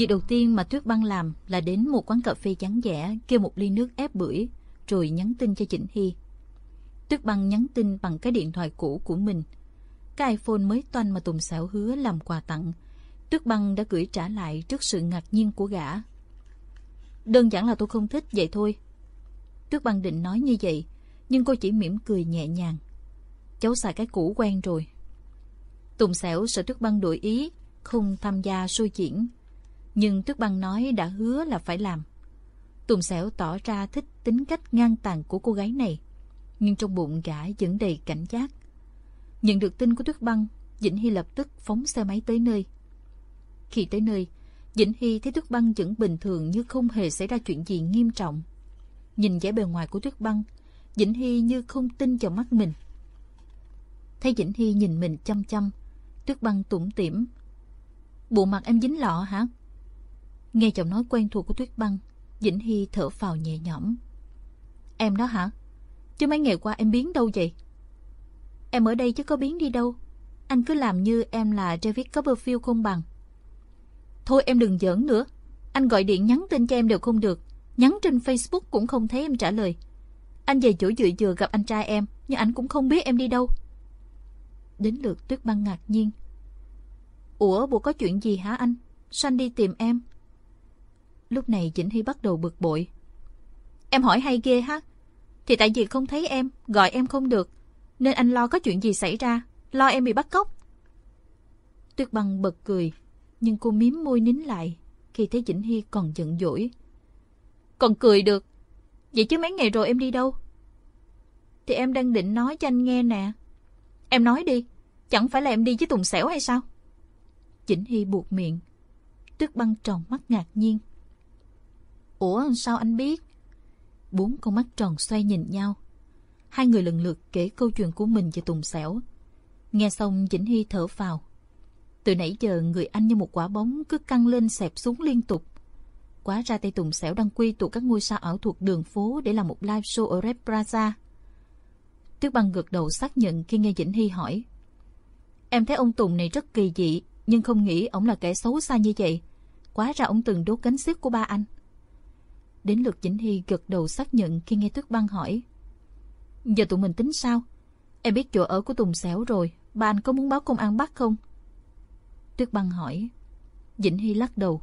việc đầu tiên mà Tuyết Băng làm là đến một quán cà phê trắng vẻ kêu một ly nước ép bưởi, rồi nhắn tin cho Chỉnh Hy. Tuyết Băng nhắn tin bằng cái điện thoại cũ của mình. Cái iPhone mới toanh mà Tùng Sảo hứa làm quà tặng. Tuyết Băng đã gửi trả lại trước sự ngạc nhiên của gã. Đơn giản là tôi không thích vậy thôi. Tuyết Băng định nói như vậy, nhưng cô chỉ mỉm cười nhẹ nhàng. Cháu xài cái cũ quen rồi. Tùng Sảo sợ Tuyết Băng đổi ý, không tham gia sôi diễn. Nhưng Tuyết Băng nói đã hứa là phải làm. Tùng Sẻo tỏ ra thích tính cách ngang tàn của cô gái này nhưng trong bụng gã vẫn đầy cảnh giác. Nhận được tin của Tuyết Băng, Vĩnh Hy lập tức phóng xe máy tới nơi. Khi tới nơi, Vĩnh Hy thấy Tuyết Băng vẫn bình thường như không hề xảy ra chuyện gì nghiêm trọng. Nhìn vẻ bề ngoài của Tuyết Băng, Vĩnh Hy như không tin vào mắt mình. Thấy Vĩnh Hy nhìn mình chăm chăm, Tuyết Băng tủm tỉm. Bộ mặt em dính lọ hả? Nghe giọng nói quen thuộc của Tuyết Băng, Vĩnh Hy thở phào nhẹ nhõm. Em đó hả? Chứ mấy ngày qua em biến đâu vậy? Em ở đây chứ có biến đi đâu. Anh cứ làm như em là David Copperfield không bằng. Thôi em đừng giỡn nữa. Anh gọi điện nhắn tin cho em đều không được. Nhắn trên Facebook cũng không thấy em trả lời. Anh về chỗ dựa dừa gặp anh trai em, nhưng anh cũng không biết em đi đâu. Đến lượt Tuyết Băng ngạc nhiên. Ủa, bộ có chuyện gì hả anh? Sao anh đi tìm em? Lúc này Vĩnh Hy bắt đầu bực bội. Em hỏi hay ghê ha. Thì tại vì không thấy em, gọi em không được. Nên anh lo có chuyện gì xảy ra, lo em bị bắt cóc. Tuyết băng bật cười, nhưng cô miếm môi nín lại khi thấy Vĩnh Hy còn giận dỗi. Còn cười được. Vậy chứ mấy ngày rồi em đi đâu? Thì em đang định nói cho anh nghe nè. Em nói đi, chẳng phải là em đi với Tùng sẻo hay sao? Vĩnh Hy buộc miệng. Tuyết băng tròn mắt ngạc nhiên. Ủa sao anh biết? Bốn con mắt tròn xoay nhìn nhau. Hai người lần lượt kể câu chuyện của mình về Tùng Xẻo. Nghe xong Vĩnh Hy thở vào. Từ nãy giờ người anh như một quả bóng cứ căng lên xẹp xuống liên tục. Quá ra tay Tùng Xẻo đang quy tụ các ngôi sao ảo thuật đường phố để làm một live show ở Red Plaza. Tuyết băng gật đầu xác nhận khi nghe Vĩnh Hy hỏi. Em thấy ông Tùng này rất kỳ dị, nhưng không nghĩ ông là kẻ xấu xa như vậy. Quá ra ông từng đốt cánh xếp của ba anh. Đến lượt Vĩnh Hy gật đầu xác nhận khi nghe Tuyết Băng hỏi. Giờ tụi mình tính sao? Em biết chỗ ở của Tùng Xẻo rồi, ba anh có muốn báo công an bắt không? Tuyết Băng hỏi. Vĩnh Hy lắc đầu.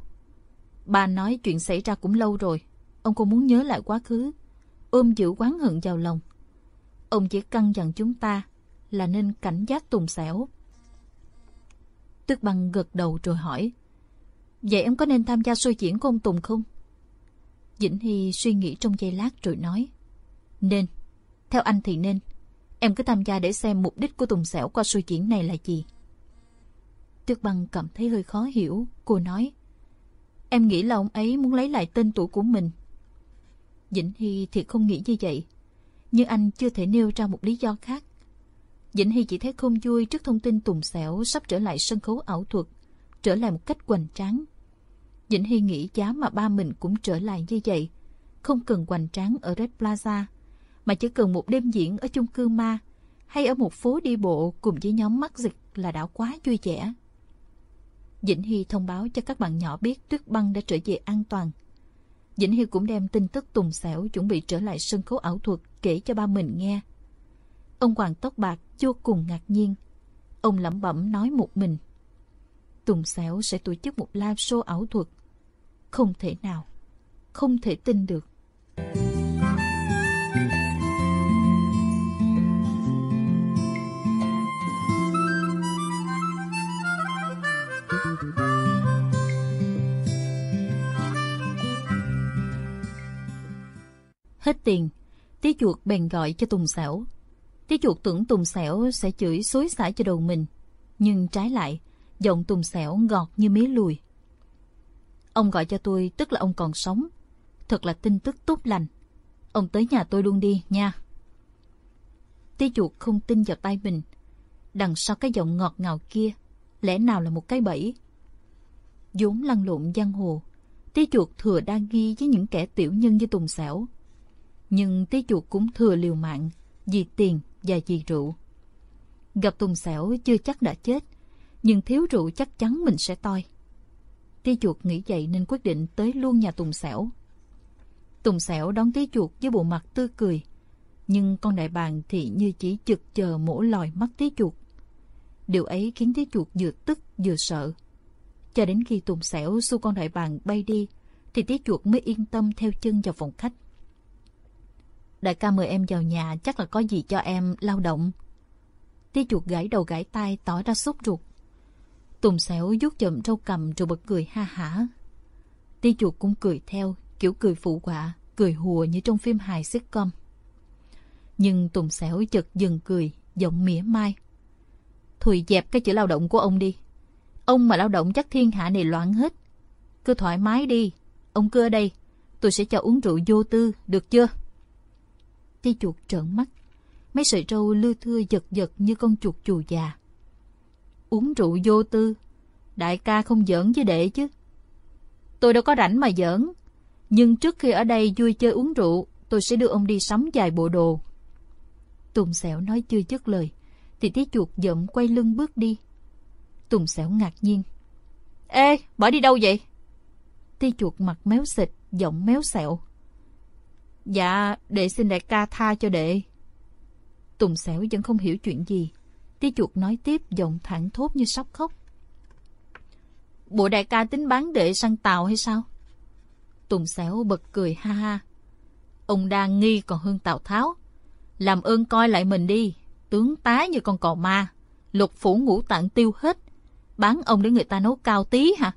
Ba nói chuyện xảy ra cũng lâu rồi, ông không muốn nhớ lại quá khứ, ôm giữ quán hận vào lòng. Ông chỉ căn dặn chúng ta là nên cảnh giác Tùng Xẻo. Tuyết Băng gật đầu rồi hỏi. Vậy em có nên tham gia xôi diễn của ông Tùng không? Vĩnh Hy suy nghĩ trong giây lát rồi nói. Nên. Theo anh thì nên. Em cứ tham gia để xem mục đích của Tùng Sẻo qua suy diễn này là gì. Tuyết Băng cảm thấy hơi khó hiểu. Cô nói. Em nghĩ là ông ấy muốn lấy lại tên tuổi của mình. Vĩnh Hy thì không nghĩ như vậy. Nhưng anh chưa thể nêu ra một lý do khác. Vĩnh Hy chỉ thấy không vui trước thông tin Tùng Sẻo sắp trở lại sân khấu ảo thuật, trở lại một cách hoành tráng dĩnh Hy nghĩ giá mà ba mình cũng trở lại như vậy. Không cần hoành tráng ở Red Plaza, mà chỉ cần một đêm diễn ở chung cư ma hay ở một phố đi bộ cùng với nhóm mắt dịch là đã quá vui vẻ. dĩnh Hy thông báo cho các bạn nhỏ biết Tuyết Băng đã trở về an toàn. dĩnh Hy cũng đem tin tức Tùng Xẻo chuẩn bị trở lại sân khấu ảo thuật kể cho ba mình nghe. Ông Hoàng tóc bạc vô cùng ngạc nhiên. Ông lẩm bẩm nói một mình. Tùng Xẻo sẽ tổ chức một live show ảo thuật không thể nào, không thể tin được. Hết tiền, tí chuột bèn gọi cho Tùng Xẻo. Tí chuột tưởng Tùng Xẻo sẽ chửi xối xả cho đầu mình. Nhưng trái lại, Giọng tùng xẻo ngọt như mía lùi. Ông gọi cho tôi tức là ông còn sống. Thật là tin tức tốt lành. Ông tới nhà tôi luôn đi nha. Tí chuột không tin vào tay mình. Đằng sau cái giọng ngọt ngào kia, lẽ nào là một cái bẫy? vốn lăn lộn giang hồ, tí chuột thừa đa nghi với những kẻ tiểu nhân như Tùng Xẻo. Nhưng tí chuột cũng thừa liều mạng, vì tiền và vì rượu. Gặp Tùng Xẻo chưa chắc đã chết, nhưng thiếu rượu chắc chắn mình sẽ toi. Tí chuột nghĩ vậy nên quyết định tới luôn nhà Tùng sẻo. Tùng sẻo đón tí chuột với bộ mặt tươi cười, nhưng con đại bàng thì như chỉ chực chờ mổ lòi mắt tí chuột. Điều ấy khiến tí chuột vừa tức vừa sợ. Cho đến khi Tùng sẻo xu con đại bàng bay đi, thì tí chuột mới yên tâm theo chân vào phòng khách. Đại ca mời em vào nhà chắc là có gì cho em lao động. Tí chuột gãi đầu gãi tay tỏ ra sốt ruột. Tùng Sẻo vuốt chậm râu cầm rồi bật cười ha hả. Ti chuột cũng cười theo, kiểu cười phụ họa, cười hùa như trong phim hài sitcom. Nhưng Tùng Sẻo chợt dừng cười, giọng mỉa mai. Thùy dẹp cái chữ lao động của ông đi. Ông mà lao động chắc thiên hạ này loạn hết. Cứ thoải mái đi. Ông cứ ở đây. Tôi sẽ cho uống rượu vô tư, được chưa? Ti chuột trợn mắt. Mấy sợi râu lưa thưa giật giật như con chuột chù già. Uống rượu vô tư. Đại ca không giỡn với đệ chứ. Tôi đâu có rảnh mà giỡn. Nhưng trước khi ở đây vui chơi uống rượu, tôi sẽ đưa ông đi sắm vài bộ đồ. Tùng Sẻo nói chưa dứt lời, thì tí chuột giận quay lưng bước đi. Tùng Sẻo ngạc nhiên. Ê, bỏ đi đâu vậy? Tí chuột mặt méo xịt, giọng méo xẹo. Dạ, đệ xin đại ca tha cho đệ. Tùng Sẻo vẫn không hiểu chuyện gì. Tia chuột nói tiếp giọng thẳng thốt như sắp khóc. Bộ đại ca tính bán đệ sang tàu hay sao? Tùng xẻo bật cười ha ha. Ông đang nghi còn hơn Tào Tháo. Làm ơn coi lại mình đi. Tướng tá như con cò ma. Lục phủ ngũ tạng tiêu hết. Bán ông để người ta nấu cao tí hả?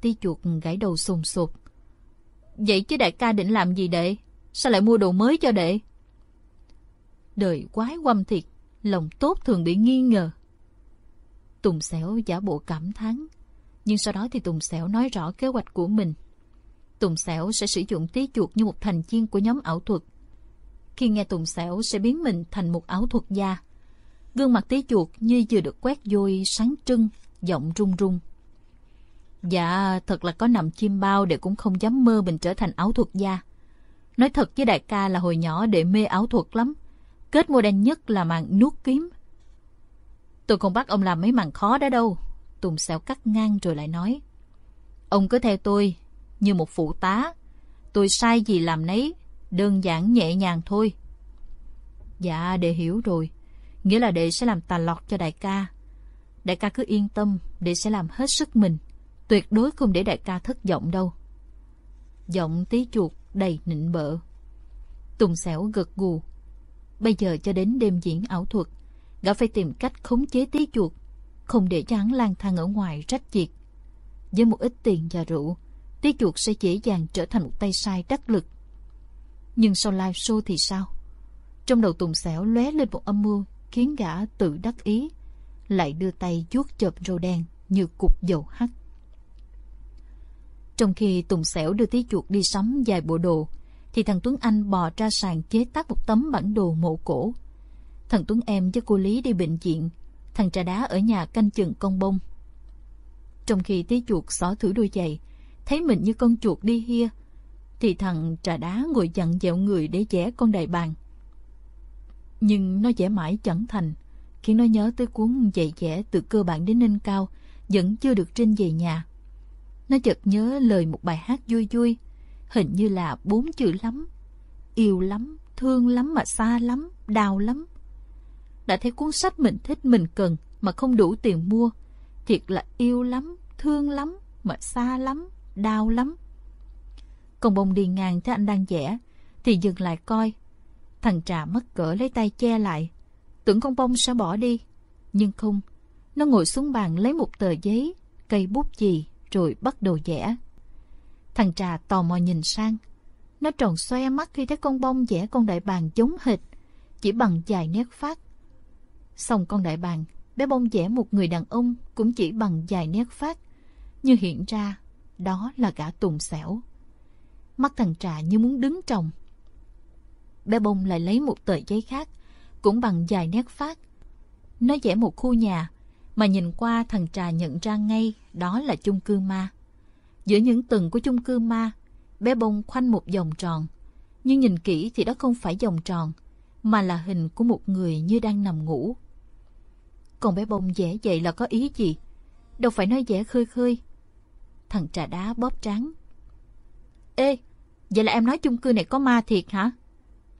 Tí chuột gãy đầu sùng sụp. Vậy chứ đại ca định làm gì đệ? Sao lại mua đồ mới cho đệ? Đời quái quăm thiệt, lòng tốt thường bị nghi ngờ. Tùng Sẻo giả bộ cảm thán, nhưng sau đó thì Tùng Sẻo nói rõ kế hoạch của mình. Tùng Sẻo sẽ sử dụng tí chuột như một thành viên của nhóm ảo thuật. Khi nghe Tùng Sẻo sẽ biến mình thành một ảo thuật gia. Gương mặt tí chuột như vừa được quét vôi sáng trưng, giọng run run. Dạ, thật là có nằm chim bao để cũng không dám mơ mình trở thành ảo thuật gia. Nói thật với đại ca là hồi nhỏ để mê ảo thuật lắm. Kết mua đen nhất là màn nuốt kiếm. Tôi không bắt ông làm mấy màn khó đó đâu. Tùng xẻo cắt ngang rồi lại nói. Ông cứ theo tôi, như một phụ tá. Tôi sai gì làm nấy, đơn giản nhẹ nhàng thôi. Dạ, đệ hiểu rồi. Nghĩa là đệ sẽ làm tà lọt cho đại ca. Đại ca cứ yên tâm, đệ sẽ làm hết sức mình. Tuyệt đối không để đại ca thất vọng đâu. Giọng tí chuột đầy nịnh bợ. Tùng xẻo gật gù. Bây giờ cho đến đêm diễn ảo thuật, gã phải tìm cách khống chế tí chuột, không để cho hắn lang thang ở ngoài rách việc. Với một ít tiền và rượu, tí chuột sẽ dễ dàng trở thành một tay sai đắc lực. Nhưng sau live show thì sao? Trong đầu Tùng xẻo lóe lên một âm mưu khiến gã tự đắc ý, lại đưa tay chuốt chộp râu đen như cục dầu hắt. Trong khi Tùng Xẻo đưa tí chuột đi sắm vài bộ đồ, thì thằng Tuấn Anh bò ra sàn chế tác một tấm bản đồ mộ cổ. Thằng Tuấn em với cô Lý đi bệnh viện, thằng trà đá ở nhà canh chừng con bông. Trong khi tí chuột xỏ thử đôi giày, thấy mình như con chuột đi hia, thì thằng trà đá ngồi dặn dẹo người để vẽ con đại bàng. Nhưng nó vẽ mãi chẳng thành, khiến nó nhớ tới cuốn dạy vẽ từ cơ bản đến nâng cao, vẫn chưa được trinh về nhà. Nó chợt nhớ lời một bài hát vui vui, hình như là bốn chữ lắm. Yêu lắm, thương lắm mà xa lắm, đau lắm. Đã thấy cuốn sách mình thích mình cần mà không đủ tiền mua. Thiệt là yêu lắm, thương lắm, mà xa lắm, đau lắm. Còn bông đi ngang thấy anh đang vẽ, thì dừng lại coi. Thằng trà mất cỡ lấy tay che lại. Tưởng con bông sẽ bỏ đi. Nhưng không, nó ngồi xuống bàn lấy một tờ giấy, cây bút chì rồi bắt đầu vẽ. Thằng trà tò mò nhìn sang. Nó tròn xoe mắt khi thấy con bông vẽ con đại bàng giống hệt, chỉ bằng vài nét phát. Xong con đại bàng Bé bông vẽ một người đàn ông cũng chỉ bằng vài nét phát, như hiện ra đó là gã tùng xẻo. Mắt thằng trà như muốn đứng trồng. Bé bông lại lấy một tờ giấy khác, cũng bằng vài nét phát. Nó vẽ một khu nhà, mà nhìn qua thằng trà nhận ra ngay đó là chung cư ma. Giữa những tầng của chung cư ma, bé bông khoanh một vòng tròn. Nhưng nhìn kỹ thì đó không phải vòng tròn, mà là hình của một người như đang nằm ngủ. Còn bé bông vẽ vậy là có ý gì? Đâu phải nói vẽ khơi khơi. Thằng trà đá bóp trắng. Ê, vậy là em nói chung cư này có ma thiệt hả?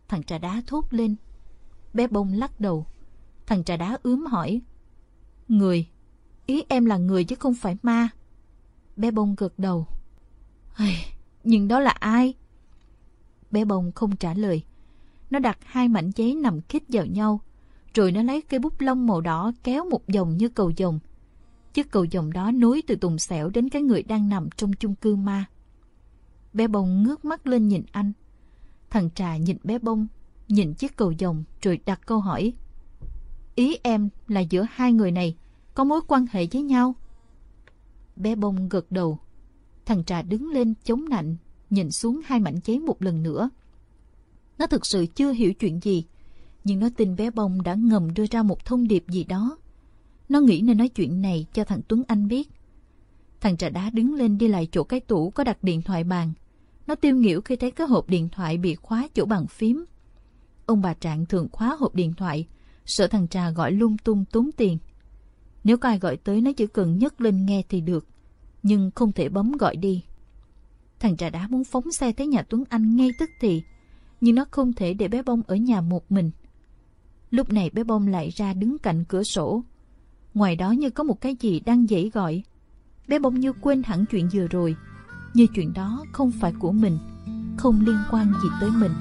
Thằng trà đá thốt lên. Bé bông lắc đầu. Thằng trà đá ướm hỏi. Người, ý em là người chứ không phải ma. Bé bông gật đầu. Nhưng đó là ai? Bé bông không trả lời. Nó đặt hai mảnh giấy nằm khít vào nhau. Rồi nó lấy cây bút lông màu đỏ kéo một vòng như cầu vồng. Chiếc cầu vồng đó nối từ tùng xẻo đến cái người đang nằm trong chung cư ma. Bé bông ngước mắt lên nhìn anh. Thằng trà nhìn bé bông, nhìn chiếc cầu vồng rồi đặt câu hỏi. Ý em là giữa hai người này có mối quan hệ với nhau? Bé bông gật đầu. Thằng trà đứng lên chống nạnh, nhìn xuống hai mảnh giấy một lần nữa. Nó thực sự chưa hiểu chuyện gì, nhưng nó tin bé bông đã ngầm đưa ra một thông điệp gì đó. Nó nghĩ nên nói chuyện này cho thằng Tuấn Anh biết. Thằng trà đá đứng lên đi lại chỗ cái tủ có đặt điện thoại bàn. Nó tiêu nghỉu khi thấy cái hộp điện thoại bị khóa chỗ bàn phím. Ông bà Trạng thường khóa hộp điện thoại, sợ thằng trà gọi lung tung tốn tiền. Nếu có ai gọi tới nó chỉ cần nhấc lên nghe thì được, nhưng không thể bấm gọi đi. Thằng trà đá muốn phóng xe tới nhà Tuấn Anh ngay tức thì, nhưng nó không thể để bé bông ở nhà một mình. Lúc này bé bông lại ra đứng cạnh cửa sổ. Ngoài đó như có một cái gì đang dãy gọi. Bé bông như quên hẳn chuyện vừa rồi, như chuyện đó không phải của mình, không liên quan gì tới mình.